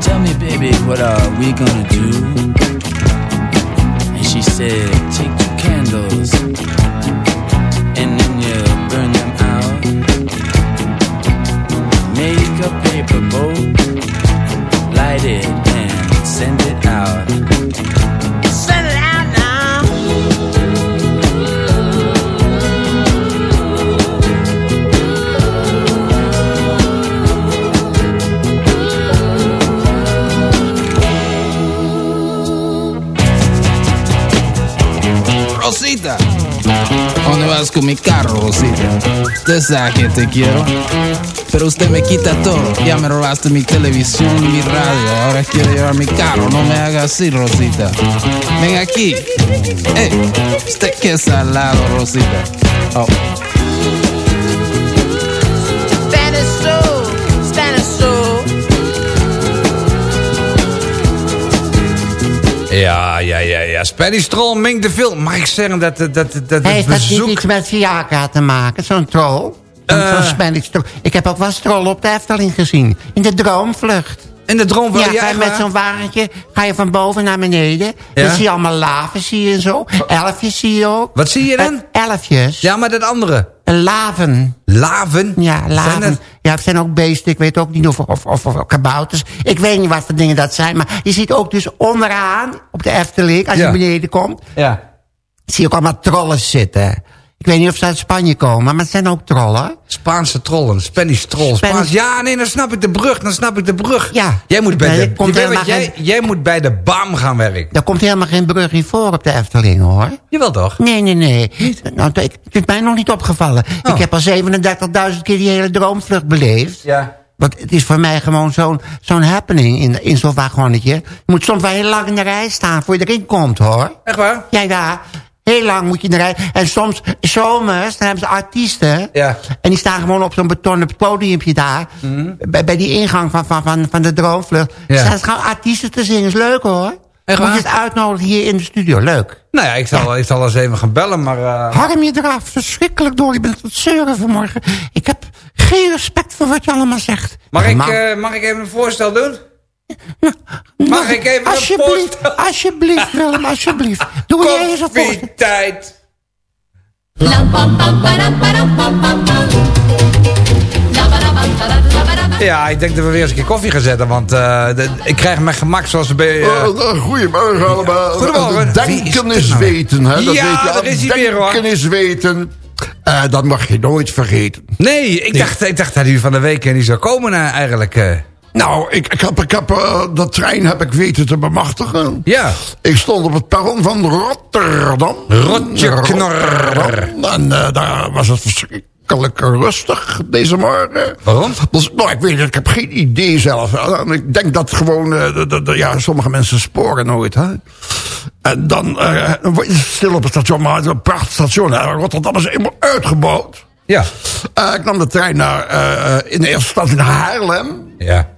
[SPEAKER 14] Tell me, baby, what are we gonna do? And she said, take two candles and then you burn them out. Make a paper boat, light it and send it out.
[SPEAKER 15] ¿Dónde vas con mi carro, Rosita? Usted sabe que te quiero, pero usted me quita todo. Ya me robaste mi televisión, mi radio, ahora quiere llevar mi carro. No me haga así, Rosita. Ven aquí. Ey, usted qué salado, Rosita. Oh.
[SPEAKER 4] Ja, ja, ja, ja. Spenny Stroll minkt de film. Mag ik zeggen dat, dat, dat, dat
[SPEAKER 7] Heeft
[SPEAKER 4] het
[SPEAKER 7] dat niet
[SPEAKER 4] bezoek...
[SPEAKER 7] iets met Viagra te maken, zo'n troll?
[SPEAKER 4] Eh.
[SPEAKER 7] zo'n Spanish troll. Ik heb ook wel strollen op de Efteling gezien. In de droomvlucht.
[SPEAKER 4] In de droomvlucht,
[SPEAKER 7] Ja,
[SPEAKER 4] ja, echt
[SPEAKER 7] met zo'n wagentje, ga je van boven naar beneden.
[SPEAKER 4] Ja.
[SPEAKER 7] Dan zie je allemaal laven, zie je en zo. Elfjes zie je ook.
[SPEAKER 4] Wat zie je dan?
[SPEAKER 7] Eh, elfjes.
[SPEAKER 4] Ja, maar dat andere.
[SPEAKER 7] Laven.
[SPEAKER 4] Laven?
[SPEAKER 7] Ja, laven.
[SPEAKER 4] dat-
[SPEAKER 7] Ja, het zijn ook beesten. Ik weet ook niet of, of, of, of kabouters. Ik weet niet wat voor dingen dat zijn. Maar je ziet ook dus onderaan op de Efteling, als
[SPEAKER 4] Ja.
[SPEAKER 7] je beneden komt...
[SPEAKER 4] Ja.
[SPEAKER 7] zie je ook allemaal trollen zitten. Ik weet niet of ze uit Spanje komen, maar het zijn ook trollen.
[SPEAKER 4] Spaanse trollen, Spanish troll.
[SPEAKER 7] Spanish-
[SPEAKER 4] Spaans, ja, nee, dan snap ik de brug, dan snap ik de brug.
[SPEAKER 7] Ja.
[SPEAKER 4] Jij moet bij de,
[SPEAKER 7] komt
[SPEAKER 4] jij, jij moet bij de BAM gaan werken.
[SPEAKER 7] Daar komt helemaal geen brug in voor op de Efteling, hoor.
[SPEAKER 4] Jawel toch?
[SPEAKER 7] Nee, nee, nee. Nou, ik- het is mij nog niet opgevallen.
[SPEAKER 4] Oh.
[SPEAKER 7] Ik heb al 37.000 keer die hele droomvlucht beleefd.
[SPEAKER 4] Ja.
[SPEAKER 7] Want het is voor mij gewoon zo'n zo'n happening in, in zo'n wagonnetje. Je moet soms wel heel lang in de rij staan voor je erin komt, hoor.
[SPEAKER 4] Echt waar?
[SPEAKER 7] Ja, ja. Heel lang moet je in de rij. En soms, zomers, dan hebben ze artiesten.
[SPEAKER 4] Ja.
[SPEAKER 7] En die staan gewoon op zo'n betonnen podiumpje daar. bij, bij die ingang van, van, van, van de droomvlucht.
[SPEAKER 4] Mhm. Ja.
[SPEAKER 7] Staan ze gewoon artiesten te zingen. Is leuk, hoor.
[SPEAKER 4] Echt
[SPEAKER 7] Moet je eens uitnodigen hier in de studio. Leuk.
[SPEAKER 4] Nou ja, ik zal, ik zal eens even gaan bellen, maar... eh,
[SPEAKER 7] Harm je eraf. Verschrikkelijk door. Je bent het zeuren vanmorgen. Ik heb geen respect voor wat je allemaal zegt.
[SPEAKER 4] mag, ik, eh, mag ik even een voorstel doen? Mag ik even een
[SPEAKER 7] Alsjeblieft,
[SPEAKER 4] voorstel?
[SPEAKER 7] alsjeblieft Willem, alsjeblieft. Doe jij eens een.
[SPEAKER 16] Labadabam, tadadabadabam.
[SPEAKER 4] Ja, ik denk dat we weer eens een keer koffie gaan zetten, want eh, de- ik krijg mijn gemak zoals we bij... eh,
[SPEAKER 5] Uh, goedemorgen allemaal.
[SPEAKER 4] Goedemorgen. Wie is
[SPEAKER 5] Denken
[SPEAKER 4] nou
[SPEAKER 5] weten. Hè? Dat
[SPEAKER 4] Ja,
[SPEAKER 5] weet je.
[SPEAKER 4] daar is hij weer, hoor.
[SPEAKER 5] Denken is weten. Eh, dat mag je nooit vergeten.
[SPEAKER 4] Nee, ik dacht, ik dacht dat u van de week niet zou komen eh, eigenlijk.
[SPEAKER 5] Nou, ik, ik heb, ik heb eh, de trein heb ik weten te bemachtigen.
[SPEAKER 4] Ja.
[SPEAKER 5] Ik stond op het perron van Rotterdam.
[SPEAKER 4] Rotje.
[SPEAKER 5] Rotterdam. En eh, daar was het verschrikkelijk rustig deze morgen.
[SPEAKER 4] Waarom?
[SPEAKER 5] Dus, nou, ik weet het, ik heb geen idee zelf. En Ik denk dat gewoon, eh, de, de- de- ja, sommige mensen sporen nooit. Hè? En dan dan stil op het station, maar het is een prachtig station. Hè? Rotterdam is helemaal uitgebouwd.
[SPEAKER 4] Ja.
[SPEAKER 5] Ik nam de trein naar, in de eerste instantie naar Haarlem.
[SPEAKER 4] Ja.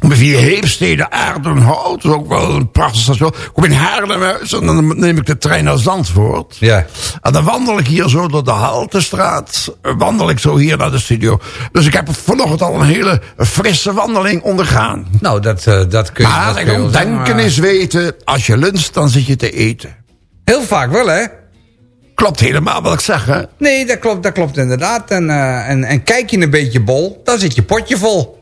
[SPEAKER 5] Via Heemstede, Aardenhout. Dat is ook wel een prachtig station. Ik kom in Haarlem uit en dan neem ik de trein naar Zandvoort.
[SPEAKER 4] Ja.
[SPEAKER 5] En dan wandel ik hier zo door de Haltestraat. eh, Wandel ik zo hier naar de studio. Dus ik heb vanochtend al een hele frisse wandeling ondergaan.
[SPEAKER 4] Nou, dat, eh, dat kun je... dat
[SPEAKER 5] Maar
[SPEAKER 4] kun
[SPEAKER 5] ik
[SPEAKER 4] je
[SPEAKER 5] denken
[SPEAKER 4] maar-
[SPEAKER 5] is weten. Als je luncht, dan zit je te eten.
[SPEAKER 4] Heel vaak wel, hè?
[SPEAKER 5] Klopt helemaal wat ik zeg, hè?
[SPEAKER 4] Nee, dat klopt, dat klopt inderdaad. En, eh, en, en kijk je een beetje bol, dan zit je potje vol.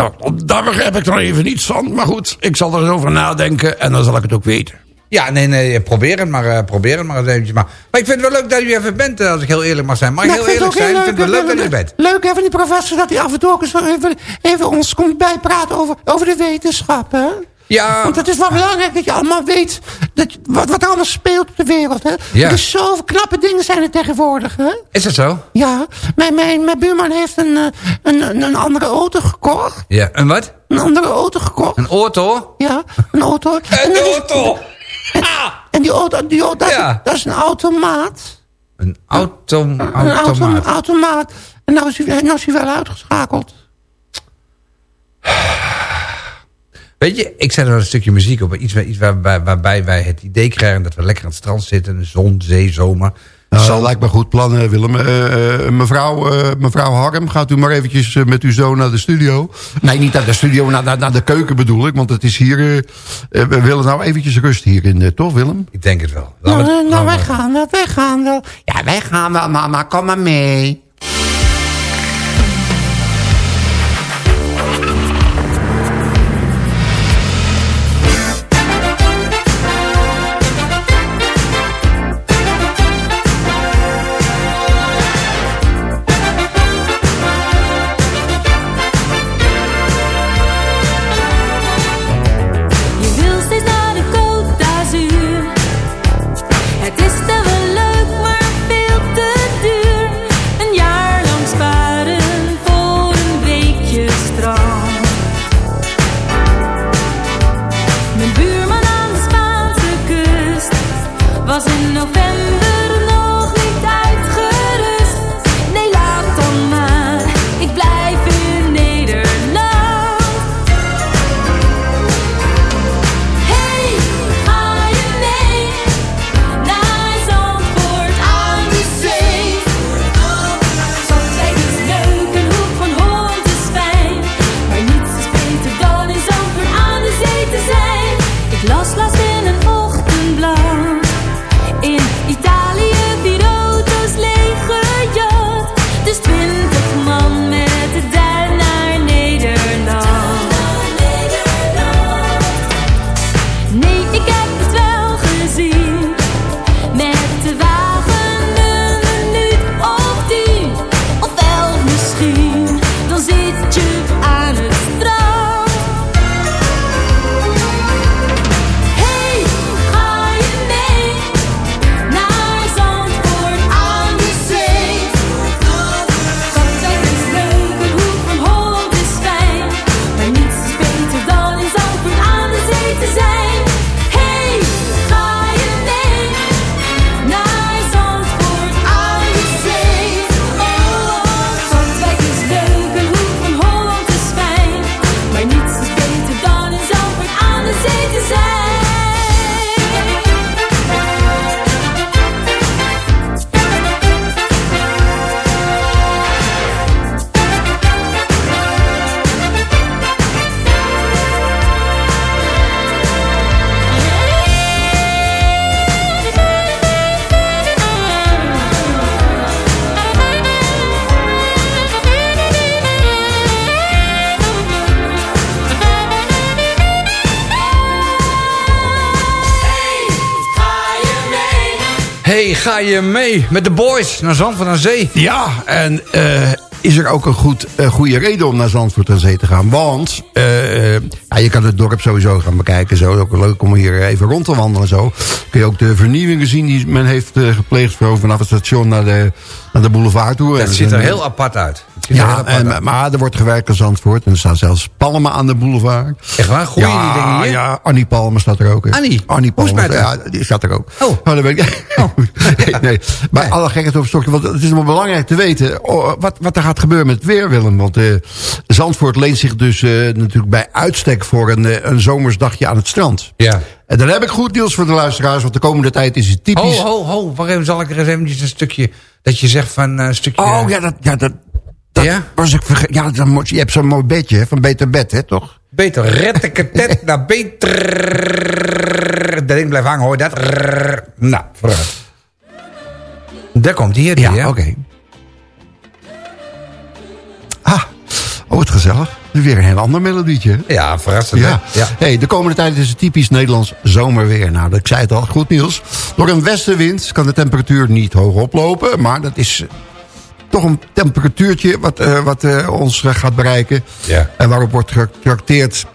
[SPEAKER 5] Nou, daar begrijp ik nog even niets van. Maar goed, ik zal er eens over nadenken en dan zal ik het ook weten.
[SPEAKER 4] Ja, nee, nee, probeer het maar, eh, probeer het maar eens eventjes. Maar, maar ik vind het wel leuk dat u even bent, eh, als ik heel eerlijk mag zijn. Mag ik
[SPEAKER 7] Nou,
[SPEAKER 4] heel
[SPEAKER 7] vind
[SPEAKER 4] eerlijk zijn?
[SPEAKER 7] heel
[SPEAKER 4] Ik vind het wel leuk dat u bent.
[SPEAKER 7] Leuk van die professor dat hij af en toe ook eens even, even ons komt bijpraten over, over de wetenschap, hè?
[SPEAKER 4] Ja.
[SPEAKER 7] Want het is wel belangrijk dat je allemaal weet dat, wat, wat er allemaal speelt op de wereld, hè?
[SPEAKER 4] Ja.
[SPEAKER 7] Er is zoveel knappe dingen zijn er tegenwoordig, hè?
[SPEAKER 4] Is dat zo?
[SPEAKER 7] Ja, mijn, mijn, mijn buurman heeft een, eh, een, een, een andere auto gekocht.
[SPEAKER 4] Ja, en wat?
[SPEAKER 7] Een andere auto gekocht.
[SPEAKER 4] Een auto?
[SPEAKER 7] Ja, een auto.
[SPEAKER 4] Een
[SPEAKER 7] En dat is-
[SPEAKER 4] auto!
[SPEAKER 7] En die auto, die auto dat, is,
[SPEAKER 4] Ja.
[SPEAKER 7] dat is een automaat.
[SPEAKER 4] Een auto,
[SPEAKER 7] Een auto,
[SPEAKER 4] automaat.
[SPEAKER 7] automaat. En nou is, hij, nou is hij wel uitgeschakeld.
[SPEAKER 4] Weet je, ik zet er een stukje muziek op. Iets, iets waarbij, waarbij wij het idee krijgen dat we lekker aan het strand zitten. Zon, zee, zomer.
[SPEAKER 5] Nou, dat lijkt me goed plan, eh, Willem. Eh, eh, mevrouw, eh, mevrouw Harm, gaat u maar eventjes met uw zoon naar de studio. Nee, niet naar de studio, naar, naar, naar de keuken bedoel ik. Want het is hier... we willen nou eventjes rust hierin, toch Willem?
[SPEAKER 4] Ik denk het wel.
[SPEAKER 7] Nou,
[SPEAKER 4] Laten we-
[SPEAKER 7] nou,
[SPEAKER 4] laten
[SPEAKER 7] wij
[SPEAKER 4] we-
[SPEAKER 7] gaan wel, wij gaan wel. Ja, wij gaan wel, mama, kom maar mee.
[SPEAKER 17] Het
[SPEAKER 4] hey, ga je mee met de boys naar Zandvoort aan Zee?
[SPEAKER 5] Ja, en eh, is er ook een goed, eh, goede reden om naar Zandvoort aan Zee te gaan. Want eh, ja, je kan het dorp sowieso gaan bekijken. Zo. Ook leuk om hier even rond te wandelen. Zo. Kun je ook de vernieuwingen zien die men heeft eh, gepleegd... vanaf het station naar de, naar de boulevard toe.
[SPEAKER 4] Dat
[SPEAKER 5] En
[SPEAKER 4] ziet er heel apart uit. Het ziet er heel
[SPEAKER 5] Ja,
[SPEAKER 4] apart
[SPEAKER 5] en,
[SPEAKER 4] uit.
[SPEAKER 5] maar er wordt gewerkt in Zandvoort. En er staan zelfs palmen aan de boulevard.
[SPEAKER 4] Echt waar? Goeie
[SPEAKER 5] ja,
[SPEAKER 4] die dingen hier?
[SPEAKER 5] Ja, Annie Palmen staat er ook.
[SPEAKER 4] Annie?
[SPEAKER 5] Annie Palmen. Ja, die staat er ook.
[SPEAKER 4] Oh.
[SPEAKER 5] dat weet ik. nee, nee. Maar alle gekheid op stokje. Want het is nog belangrijk te weten oh, wat, wat er gaat gebeuren met het weer, Willem. Want eh, Zandvoort leent zich dus eh, natuurlijk bij uitstek voor een, eh, een zomersdagje aan het strand.
[SPEAKER 4] Ja.
[SPEAKER 5] En dan heb ik goed nieuws voor de luisteraars. Want de komende tijd is het typisch...
[SPEAKER 4] Ho, ho, ho. Even, zal ik er eens eventjes een stukje... Dat je zegt van een stukje...
[SPEAKER 5] Oh, ja, dat, ja, dat, dat was ik vergeten. Ja, dan moet, je hebt zo'n mooi bedje hè, van Beter Bed, hè, toch?
[SPEAKER 4] Beter retteketet naar beter... Dat ding blijft hangen, hoor dat? Nou, vooruit. Daar komt hij hier.
[SPEAKER 5] Ja, oké. Ah, oh, wat gezellig. Weer een heel ander melodietje.
[SPEAKER 4] Ja, verrassend.
[SPEAKER 5] Ja. Hey, de komende tijd is het typisch Nederlands zomerweer. Nou, ik zei het al, goed nieuws. Door een westenwind kan de temperatuur niet hoog oplopen. Maar dat is eh, toch een temperatuurtje wat, eh, wat eh, ons gaat bereiken.
[SPEAKER 4] Ja.
[SPEAKER 5] En waarop wordt getrakteerd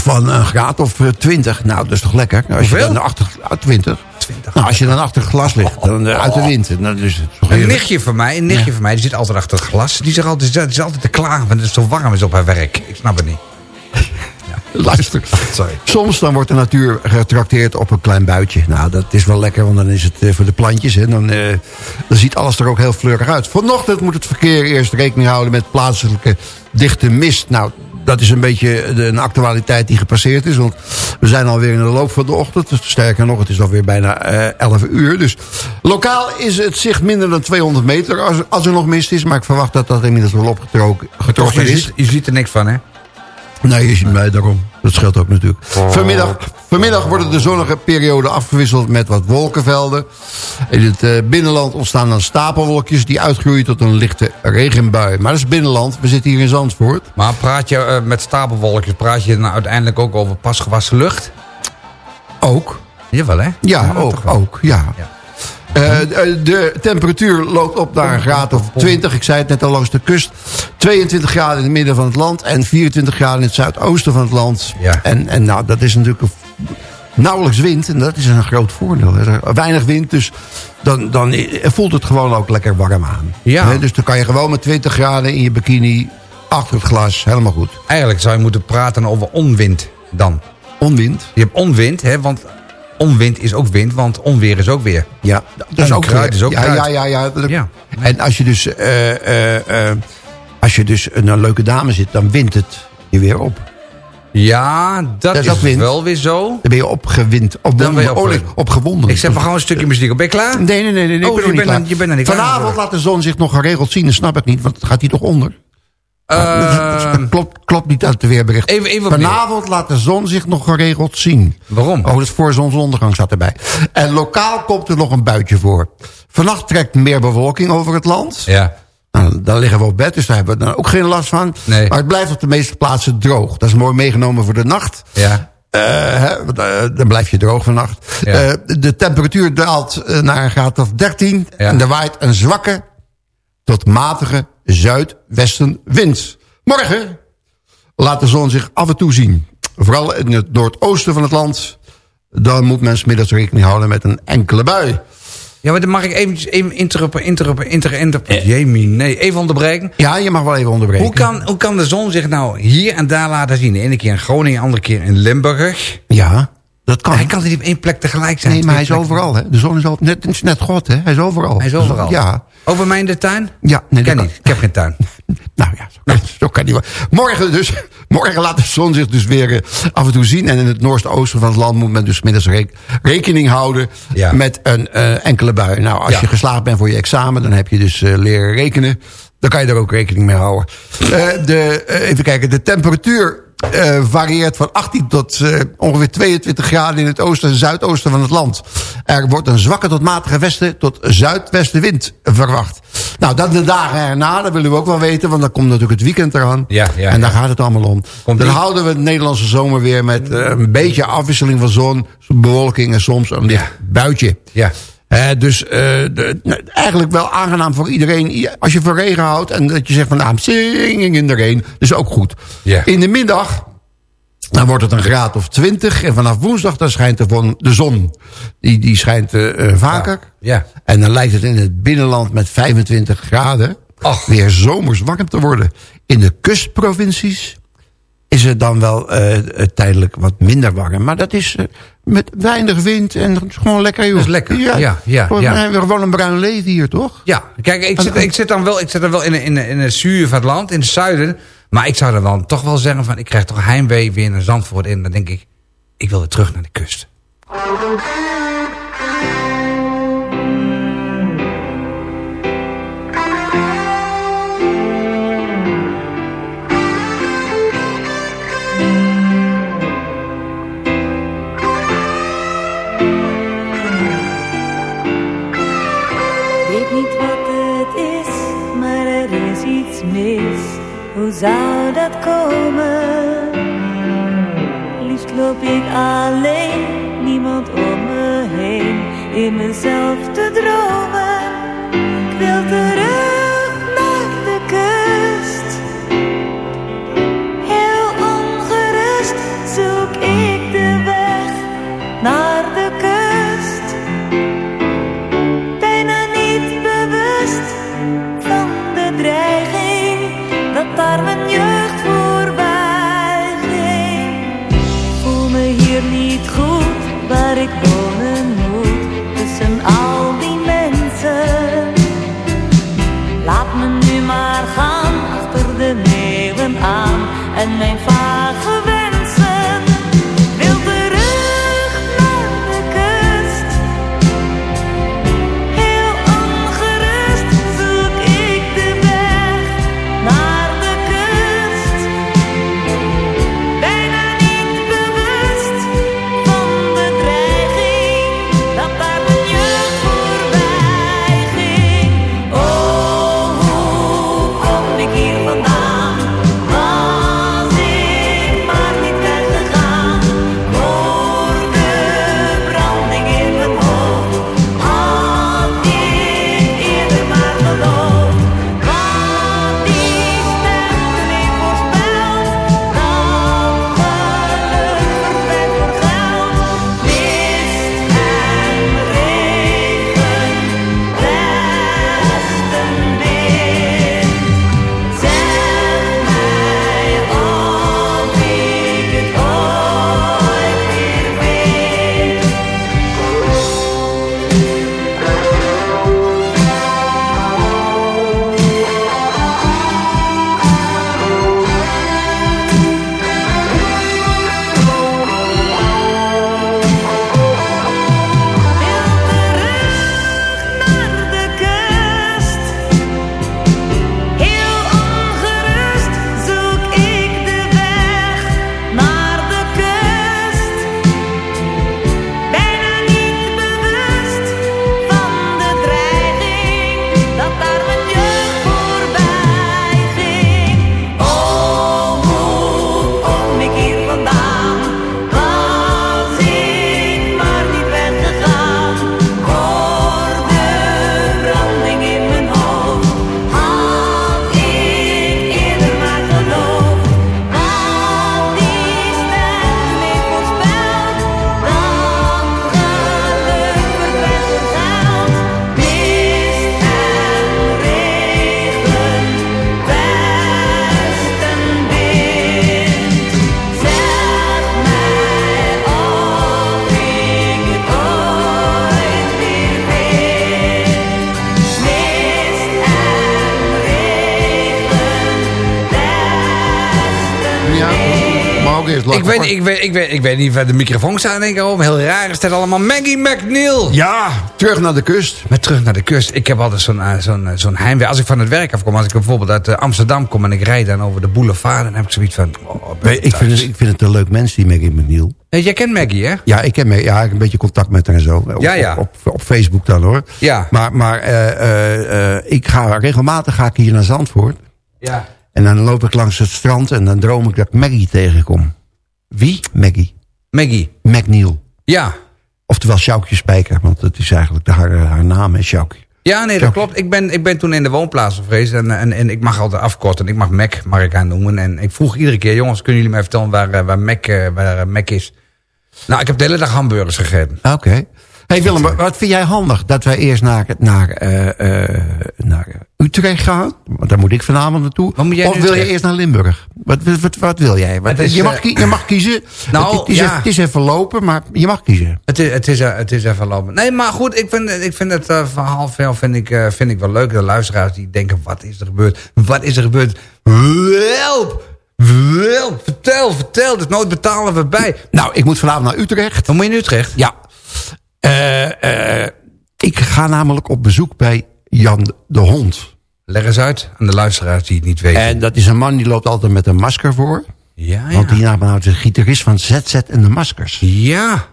[SPEAKER 5] van een graad of eh, 20. Nou, dat is toch lekker? Als je dan achter, ah, 20.
[SPEAKER 4] 20.
[SPEAKER 5] Nou, als je dan achter het glas ligt, dan eh, uit de wind. Dan
[SPEAKER 4] Een nichtje van mij, een nichtje van mij, die zit altijd achter het glas. Die zegt altijd, die is altijd te klagen, want het is zo warm is op haar werk. Ik snap het niet.
[SPEAKER 5] Luister.
[SPEAKER 4] Sorry.
[SPEAKER 5] Soms dan wordt de natuur getrakteerd op een klein buitje. Nou, dat is wel lekker, want dan is het eh, voor de plantjes. Hè. Dan, eh, dan ziet alles er ook heel fleurig uit. Vanochtend moet het verkeer eerst rekening houden met plaatselijke dichte mist. Nou, dat is een beetje de, een actualiteit die gepasseerd is. Want we zijn alweer in de loop van de ochtend. Dus Sterker nog, het is alweer bijna eh 11 uur. Dus lokaal is het zicht minder dan 200 meter als, als er nog mist is. Maar ik verwacht dat dat inmiddels wel opgetrokken getrokken
[SPEAKER 4] je,
[SPEAKER 5] is.
[SPEAKER 4] ziet, je ziet er niks van, hè?
[SPEAKER 5] Nee, je ziet mij daarom. Dat scheelt ook natuurlijk. Vanmiddag, vanmiddag worden de zonnige perioden afgewisseld met wat wolkenvelden. In het eh, binnenland ontstaan dan stapelwolkjes die uitgroeien tot een lichte regenbui. Maar dat is binnenland. We zitten hier in Zandvoort.
[SPEAKER 4] Maar praat je eh, met stapelwolkjes, praat je nou uiteindelijk ook over pasgewassen lucht?
[SPEAKER 5] Ook.
[SPEAKER 4] Jawel, hè?
[SPEAKER 5] Ja, ook, ook, ja. De- de temperatuur loopt op naar een graad of 20. Ik zei het net al langs de kust. 22 graden in het midden van het land. En 24 graden in het zuidoosten van het land.
[SPEAKER 4] Ja.
[SPEAKER 5] En, en nou, dat is natuurlijk een- nauwelijks wind. En dat is een groot voordeel. Weinig wind, dus dan, dan voelt het gewoon ook lekker warm aan.
[SPEAKER 4] Ja.
[SPEAKER 5] Dus dan kan je gewoon met 20 graden in je bikini achter het glas. Helemaal goed.
[SPEAKER 4] Eigenlijk zou je moeten praten over onwind dan.
[SPEAKER 5] Onwind.
[SPEAKER 4] Je hebt onwind, hè, want onwind is ook wind, want onweer is ook weer.
[SPEAKER 5] Ja, dat is
[SPEAKER 4] En
[SPEAKER 5] ook
[SPEAKER 4] kruid is ook
[SPEAKER 5] ja,
[SPEAKER 4] kruid.
[SPEAKER 5] ja, ja, ja,
[SPEAKER 4] Ja.
[SPEAKER 5] En als je dus, eh, als je dus een, leuke dame zit, dan wint het je weer op.
[SPEAKER 4] Ja, dat,
[SPEAKER 5] Dat is
[SPEAKER 4] is,
[SPEAKER 5] ook wind.
[SPEAKER 4] wel weer zo.
[SPEAKER 5] Dan ben je opgewind, op,
[SPEAKER 4] Dan ben je
[SPEAKER 5] op,
[SPEAKER 4] opgewonden. Ik zet maar gewoon een stukje muziek op. Ben je klaar?
[SPEAKER 5] Nee, nee, nee, nee, nee
[SPEAKER 4] Oh,
[SPEAKER 5] ik ben
[SPEAKER 4] je bent
[SPEAKER 5] klaar.
[SPEAKER 4] er- je bent niet klaar
[SPEAKER 5] Vanavond laat de zon zich nog geregeld zien, dat snap ik niet, want gaat hij toch onder?
[SPEAKER 4] Eh,
[SPEAKER 5] dat klopt, klopt niet uit het weerbericht.
[SPEAKER 4] Even- even opnieuw.
[SPEAKER 5] Vanavond laat de zon zich nog geregeld zien.
[SPEAKER 4] Waarom?
[SPEAKER 5] Oh, dat is voor zonsondergang staat erbij. En lokaal komt er nog een buitje voor. Vannacht trekt meer bewolking over het land.
[SPEAKER 4] Ja.
[SPEAKER 5] Nou, dan liggen we op bed, dus daar hebben we dan ook geen last van.
[SPEAKER 4] Nee.
[SPEAKER 5] Maar het blijft op de meeste plaatsen droog. Dat is mooi meegenomen voor de nacht.
[SPEAKER 4] Ja.
[SPEAKER 5] Eh, eh, dan blijf je droog vannacht.
[SPEAKER 4] Ja.
[SPEAKER 5] Eh, de temperatuur daalt naar een graad of 13.
[SPEAKER 4] Ja.
[SPEAKER 5] En er waait een zwakke tot matige zuidwestenwind. Morgen laat de zon zich af en toe zien. Vooral in het noordoosten van het land. Dan moet men 's middags rekening houden met een enkele bui.
[SPEAKER 4] Ja, maar dan mag ik eventjes even interruppen, interruppen, interruppen, interruppen. Jamie, nee, even onderbreken.
[SPEAKER 5] Ja, je mag wel even onderbreken.
[SPEAKER 4] Hoe kan, hoe kan de zon zich nou hier en daar laten zien? De ene keer in Groningen, de andere keer in Limburg.
[SPEAKER 5] Ja, dat kan.
[SPEAKER 4] Hij kan niet op één plek tegelijk zijn.
[SPEAKER 5] Nee, maar hij is
[SPEAKER 4] plekken.
[SPEAKER 5] overal. Hè? De zon is al, net, is net God, hè? Hij is overal.
[SPEAKER 4] Hij is overal.
[SPEAKER 5] Ja.
[SPEAKER 4] Over mij in de tuin?
[SPEAKER 5] Ja, nee,
[SPEAKER 4] Ken
[SPEAKER 5] dat
[SPEAKER 4] niet. Ik heb geen tuin.
[SPEAKER 5] Nou ja, zo kan, zo kan wel. Morgen dus. Morgen laat de zon zich dus weer eh, af en toe zien. En in het noordoosten van het land moet men dus middags re- rekening houden
[SPEAKER 4] Ja.
[SPEAKER 5] met een eh, enkele bui. Nou, als
[SPEAKER 4] Ja.
[SPEAKER 5] je geslaagd bent voor je examen, dan heb je dus eh, leren rekenen. Dan kan je er ook rekening mee houden. Eh, de, eh, even kijken, de temperatuur eh, varieert van 18 tot ongeveer 22 graden in het oosten en zuidoosten van het land. Er wordt een zwakke tot matige westen tot zuidwestenwind verwacht. Nou, dat de dagen erna, dat willen we ook wel weten, want dan komt natuurlijk het weekend eraan.
[SPEAKER 4] Ja, ja,
[SPEAKER 5] en daar
[SPEAKER 4] ja.
[SPEAKER 5] gaat het allemaal om.
[SPEAKER 4] Komt
[SPEAKER 5] dan houden we de Nederlandse zomer weer met een beetje afwisseling van zon, bewolking en soms een licht buitje.
[SPEAKER 4] Ja.
[SPEAKER 5] Eh, dus eh, de- nou, eigenlijk wel aangenaam voor iedereen. Als je van regen houdt en dat je zegt van... nou, I'm singing in de rain, is ook goed. In de middag... Dan wordt het een graad of 20. En vanaf woensdag dan schijnt er van de zon. Die, die schijnt eh, vaker.
[SPEAKER 4] Ja.
[SPEAKER 5] En dan lijkt het in het binnenland met 25 graden... weer zomers warm te worden. In de kustprovincies is het dan wel tijdelijk wat minder warm. Maar dat is met weinig wind en het is gewoon lekker. Joh.
[SPEAKER 4] Dat is lekker, ja, ja,
[SPEAKER 5] Gewoon,
[SPEAKER 4] ja.
[SPEAKER 5] We hebben gewoon een bruin leven hier, toch?
[SPEAKER 4] Ja, kijk, ik zit, ik zit dan wel, ik zit dan wel in, in, in het zuur van het land, in het zuiden. Maar ik zou dan wel toch wel zeggen van, ik krijg toch heimwee weer naar Zandvoort in. Dan denk ik, ik wil weer terug naar de kust.
[SPEAKER 6] myself Ik
[SPEAKER 4] weet, ik, weet, ik, weet, niet waar de microfoon staat, denk ik om. Heel raar is dat allemaal. Maggie McNeil.
[SPEAKER 5] Ja, terug naar de kust.
[SPEAKER 4] Maar terug naar de kust. Ik heb altijd zo'n eh, zo'n eh, zo'n heimwee. Als ik van het werk afkom, als ik bijvoorbeeld uit eh, Amsterdam kom... en ik rijd dan over de boulevard... dan heb ik zoiets van... Oh,
[SPEAKER 5] Nee, ik, vind het, ik vind het een leuk mens, die Maggie McNeil.
[SPEAKER 4] Nee, jij kent Maggie, hè?
[SPEAKER 5] Ja, ik heb, me- ja, ik heb een beetje contact met haar en zo. Op,
[SPEAKER 4] Ja, ja.
[SPEAKER 5] Op, op, op Facebook dan hoor.
[SPEAKER 4] Ja.
[SPEAKER 5] Maar, maar ik ga regelmatig ga ik hier naar Zandvoort.
[SPEAKER 4] Ja.
[SPEAKER 5] En dan loop ik langs het strand en dan droom ik dat ik Maggie tegenkom. Wie? Maggie.
[SPEAKER 4] Maggie.
[SPEAKER 5] McNeil.
[SPEAKER 4] Ja.
[SPEAKER 5] Oftewel Sjoukje Spijker, want dat is eigenlijk de, haar, haar naam, is Sjoukje.
[SPEAKER 4] Ja, nee, dat klopt. Ik ben, ik ben toen in de woonplaats geweest en, en, en ik mag altijd afkorten. Ik mag Mac, mag ik haar noemen. En ik vroeg iedere keer, jongens, kunnen jullie mij vertellen waar, eh, waar, Mac, eh, waar eh, Mac is? Nou, ik heb de hele dag hamburgers gegeten.
[SPEAKER 5] Oké. Hey Willem, wat vind jij handig dat wij eerst naar, naar, eh, eh, naar Utrecht gaan? Want daar moet ik vanavond naartoe. Of wil je eerst naar Limburg? Wat, wat, wat, wat wil jij? Wat,
[SPEAKER 4] Het is,
[SPEAKER 5] je, mag,
[SPEAKER 4] eh,
[SPEAKER 5] je mag kiezen.
[SPEAKER 4] Nou,
[SPEAKER 5] het, het is
[SPEAKER 4] ja.
[SPEAKER 5] even, het is even lopen, maar je mag kiezen.
[SPEAKER 4] Het is, het is, het is even lopen. Nee, maar goed, ik vind, ik vind het verhaal veel vind ik, vind ik wel leuk. De luisteraars die denken, wat is er gebeurd? Wat is er gebeurd? Help! Help! Vertel, vertel. Dus nooit betalen we bij.
[SPEAKER 5] Nou, ik moet vanavond naar Utrecht.
[SPEAKER 4] Dan moet je in Utrecht?
[SPEAKER 5] Ja. Eh, eh, ik ga namelijk op bezoek bij Jan de Hond.
[SPEAKER 4] Leg eens uit aan de luisteraars die het niet weten.
[SPEAKER 5] En dat is een man die loopt altijd met een masker voor.
[SPEAKER 4] Ja, ja.
[SPEAKER 5] Want die naam is de gitarist van ZZ en de Maskers.
[SPEAKER 4] Ja.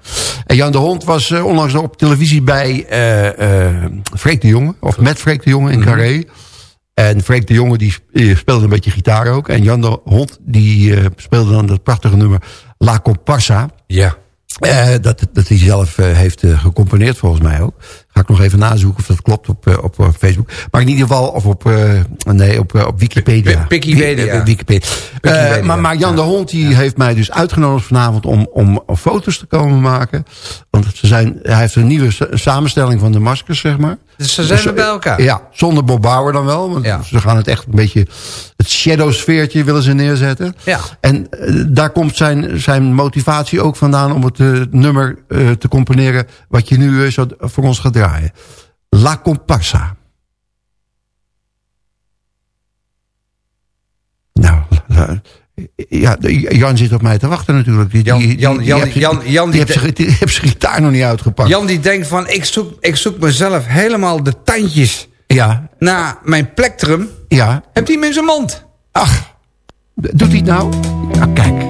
[SPEAKER 5] En Jan de Hond was eh, onlangs op televisie bij Freek de Jonge. Of met Freek de Jonge in
[SPEAKER 4] Mhm.
[SPEAKER 5] Carré. En Freek de Jonge die sp- speelde een beetje gitaar ook. En Jan de Hond die speelde dan dat prachtige nummer La Comparsa.
[SPEAKER 4] Ja.
[SPEAKER 5] Eh, dat, dat hij zelf eh, heeft eh, gecomponeerd volgens mij ook. Ga ik nog even nazoeken of dat klopt op, eh, op eh, Facebook. Maar in ieder geval, of op, eh, nee, op, op Wikipedia.
[SPEAKER 4] Wi- Wikipedia.
[SPEAKER 5] Wi- Wikipedia. Maar, maar Jan de Hond die heeft mij dus uitgenodigd vanavond om, om foto's te komen maken. Want ze zijn, hij heeft een nieuwe sa- samenstelling van de maskers, zeg maar.
[SPEAKER 4] Dus ze zijn weer bij elkaar?
[SPEAKER 5] Ja, zonder Bob Bauer dan wel. Want
[SPEAKER 4] Ja.
[SPEAKER 5] ze gaan het echt een beetje... Het shadow-sfeertje willen ze neerzetten.
[SPEAKER 4] Ja.
[SPEAKER 5] En daar komt zijn, zijn motivatie ook vandaan... om het nummer te componeren... wat je nu zo voor ons gaat draaien. La Comparsa. Nou, ja, Jan zit op mij te wachten natuurlijk. Die,
[SPEAKER 4] Jan-
[SPEAKER 5] die,
[SPEAKER 4] Jan- Jan- Jan- Jan
[SPEAKER 5] die
[SPEAKER 4] die
[SPEAKER 5] heeft zijn- die heeft zijn gitaar nog niet uitgepakt.
[SPEAKER 4] Jan die denkt van, ik zoek, ik zoek mezelf helemaal de tandjes
[SPEAKER 5] Ja,
[SPEAKER 4] naar mijn plektrum.
[SPEAKER 5] ja.
[SPEAKER 4] Hebt hij hem in zijn mond?
[SPEAKER 5] Ach, doet hij het nou? Ja, kijk.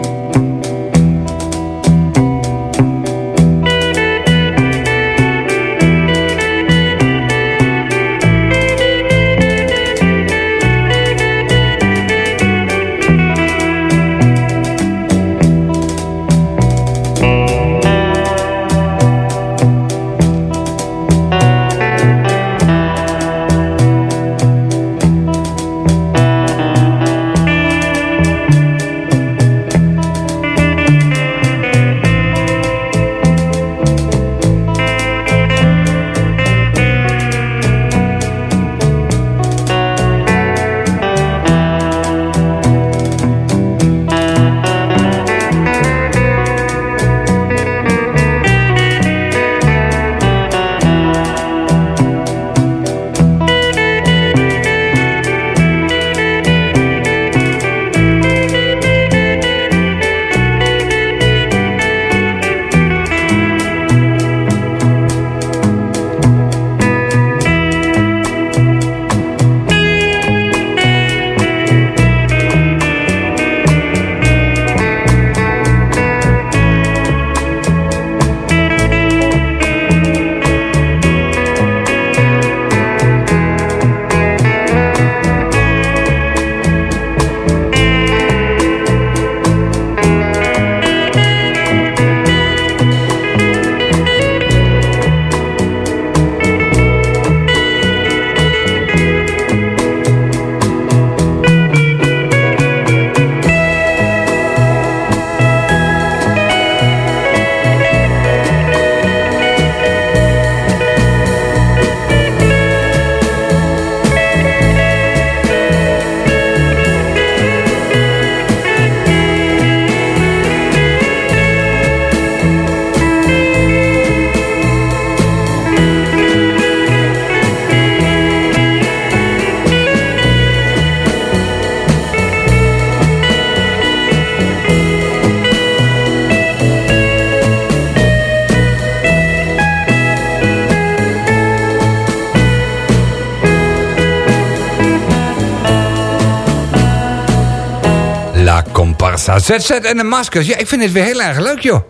[SPEAKER 4] Comparsa. ZZ en de maskers. Ja, ik vind het weer heel erg leuk, joh.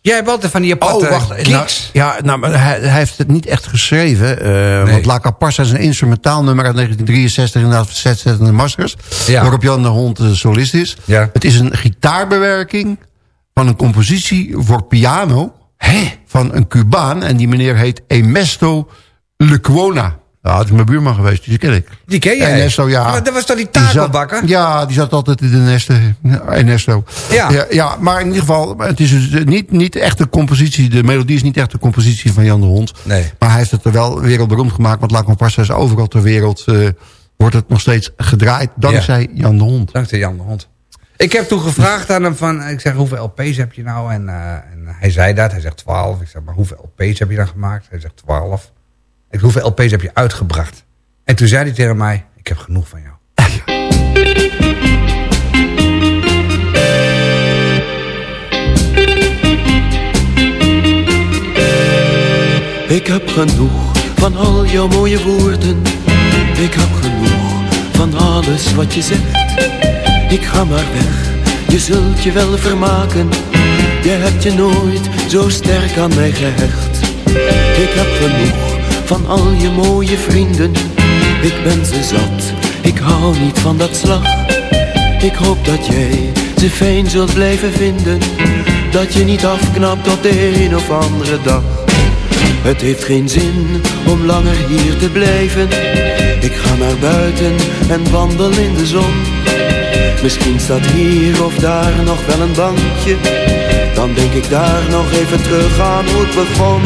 [SPEAKER 4] Jij hebt altijd van die aparte
[SPEAKER 5] Oh, wacht. Nou, ja, nou, maar hij, hij heeft het niet echt geschreven. eh, Want La Caparsa is een instrumentaal nummer uit 1963... inderdaad van ZZ en de Maskers.
[SPEAKER 4] Ja.
[SPEAKER 5] Waarop Jan de Hond de solist is.
[SPEAKER 4] Ja.
[SPEAKER 5] Het is een gitaarbewerking van een compositie voor piano... Van een Cubaan. En die meneer heet Emesto Lecuona. Ja, dat is mijn buurman geweest, die ken ik.
[SPEAKER 4] Die ken jij?
[SPEAKER 5] Ernesto, ja.
[SPEAKER 4] Maar dat was toch die
[SPEAKER 5] Die zat-
[SPEAKER 4] takelbakker?
[SPEAKER 5] Ja, die zat altijd in de nesten. Ernesto.
[SPEAKER 4] Ja.
[SPEAKER 5] ja. Ja, maar in ieder geval, het is dus niet, niet echt de compositie. De melodie is niet echt de compositie van Jan de Hond.
[SPEAKER 4] Nee.
[SPEAKER 5] Maar hij heeft het er wel wereldberoemd gemaakt. Want laat me pas zeggen, overal ter wereld eh, wordt het nog steeds gedraaid. Dankzij Jan de Hond.
[SPEAKER 4] Dankzij Jan de Hond. Ik heb toen gevraagd aan hem van, ik zeg, hoeveel LP's heb je nou? En, eh, en hij zei dat, hij zegt 12. Ik zeg, maar hoeveel LP's heb je dan gemaakt? Hij zegt 12. Ik hoeveel LP's heb je uitgebracht? En toen zei hij tegen mij, ik heb genoeg van jou.
[SPEAKER 18] Ik heb genoeg van al jouw mooie woorden. Ik heb genoeg van alles wat je zegt. Ik ga maar weg, je zult je wel vermaken. Je hebt je nooit zo sterk aan mij gehecht. Ik heb genoeg van al je mooie vrienden. Ik ben ze zat, ik hou niet van dat slag. Ik hoop dat jij ze fijn zult blijven vinden. Dat je niet afknapt op de een of andere dag. Het heeft geen zin om langer hier te blijven. Ik ga naar buiten en wandel in de zon. Misschien staat hier of daar nog wel een bankje. Dan denk ik daar nog even terug aan hoe het begon.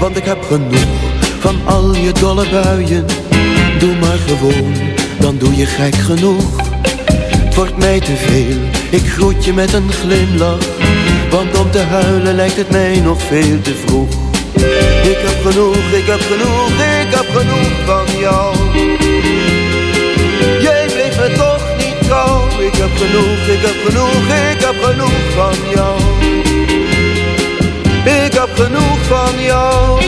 [SPEAKER 18] Want ik heb genoeg van al je dolle buien. Doe maar gewoon, dan doe je gek genoeg. Het wordt mij te veel, ik groet je met een glimlach. Want om te huilen lijkt het mij nog veel te vroeg. Ik heb genoeg, ik heb genoeg, ik heb genoeg van jou. Jij bleef me toch niet trouw. Ik heb genoeg, ik heb genoeg, ik heb genoeg van jou. Ik heb genoeg van jou.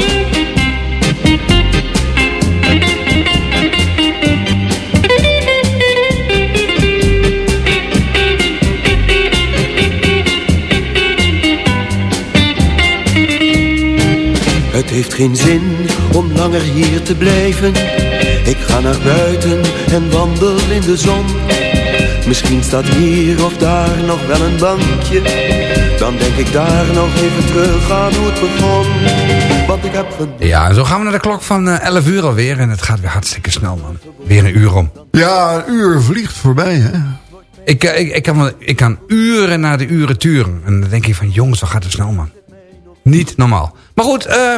[SPEAKER 18] Heeft geen zin om langer hier te blijven. Ik ga naar buiten en wandel in de zon. Misschien staat hier of daar nog wel een bankje. Dan denk ik daar nog even terug aan hoe het begon. Want ik heb.
[SPEAKER 4] Ja, en zo gaan we naar de klok van eh, 11 uur alweer. En het gaat weer hartstikke snel, man. Weer een uur om.
[SPEAKER 5] Ja, een uur vliegt voorbij, hè?
[SPEAKER 4] Ik, eh, ik, ik, kan, ik kan uren naar de uren turen. En dan denk ik van, jongens, wat gaat het snel, man. Niet normaal. Maar goed, eh,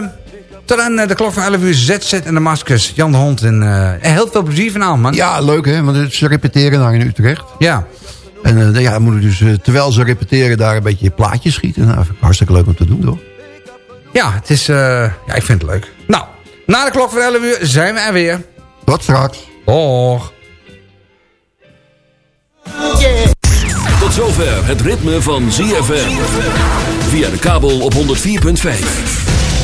[SPEAKER 4] tot aan eh, de klok van 11 uur ZZ en de Maskers. Jan de Hond en eh, heel veel plezier vanavond, man.
[SPEAKER 5] Ja, leuk hè, want ze repeteren daar in Utrecht.
[SPEAKER 4] Ja.
[SPEAKER 5] En eh, ja, dan moeten dus, terwijl ze repeteren, daar een beetje plaatjes schieten. Nou, hartstikke leuk om te doen, toch?
[SPEAKER 4] Ja, het is, eh, ja, ik vind het leuk. Nou, na de klok van 11 uur zijn we er weer.
[SPEAKER 5] Tot straks.
[SPEAKER 4] Dag.
[SPEAKER 2] Tot zover het ritme van ZFM. Via de kabel op 104.5.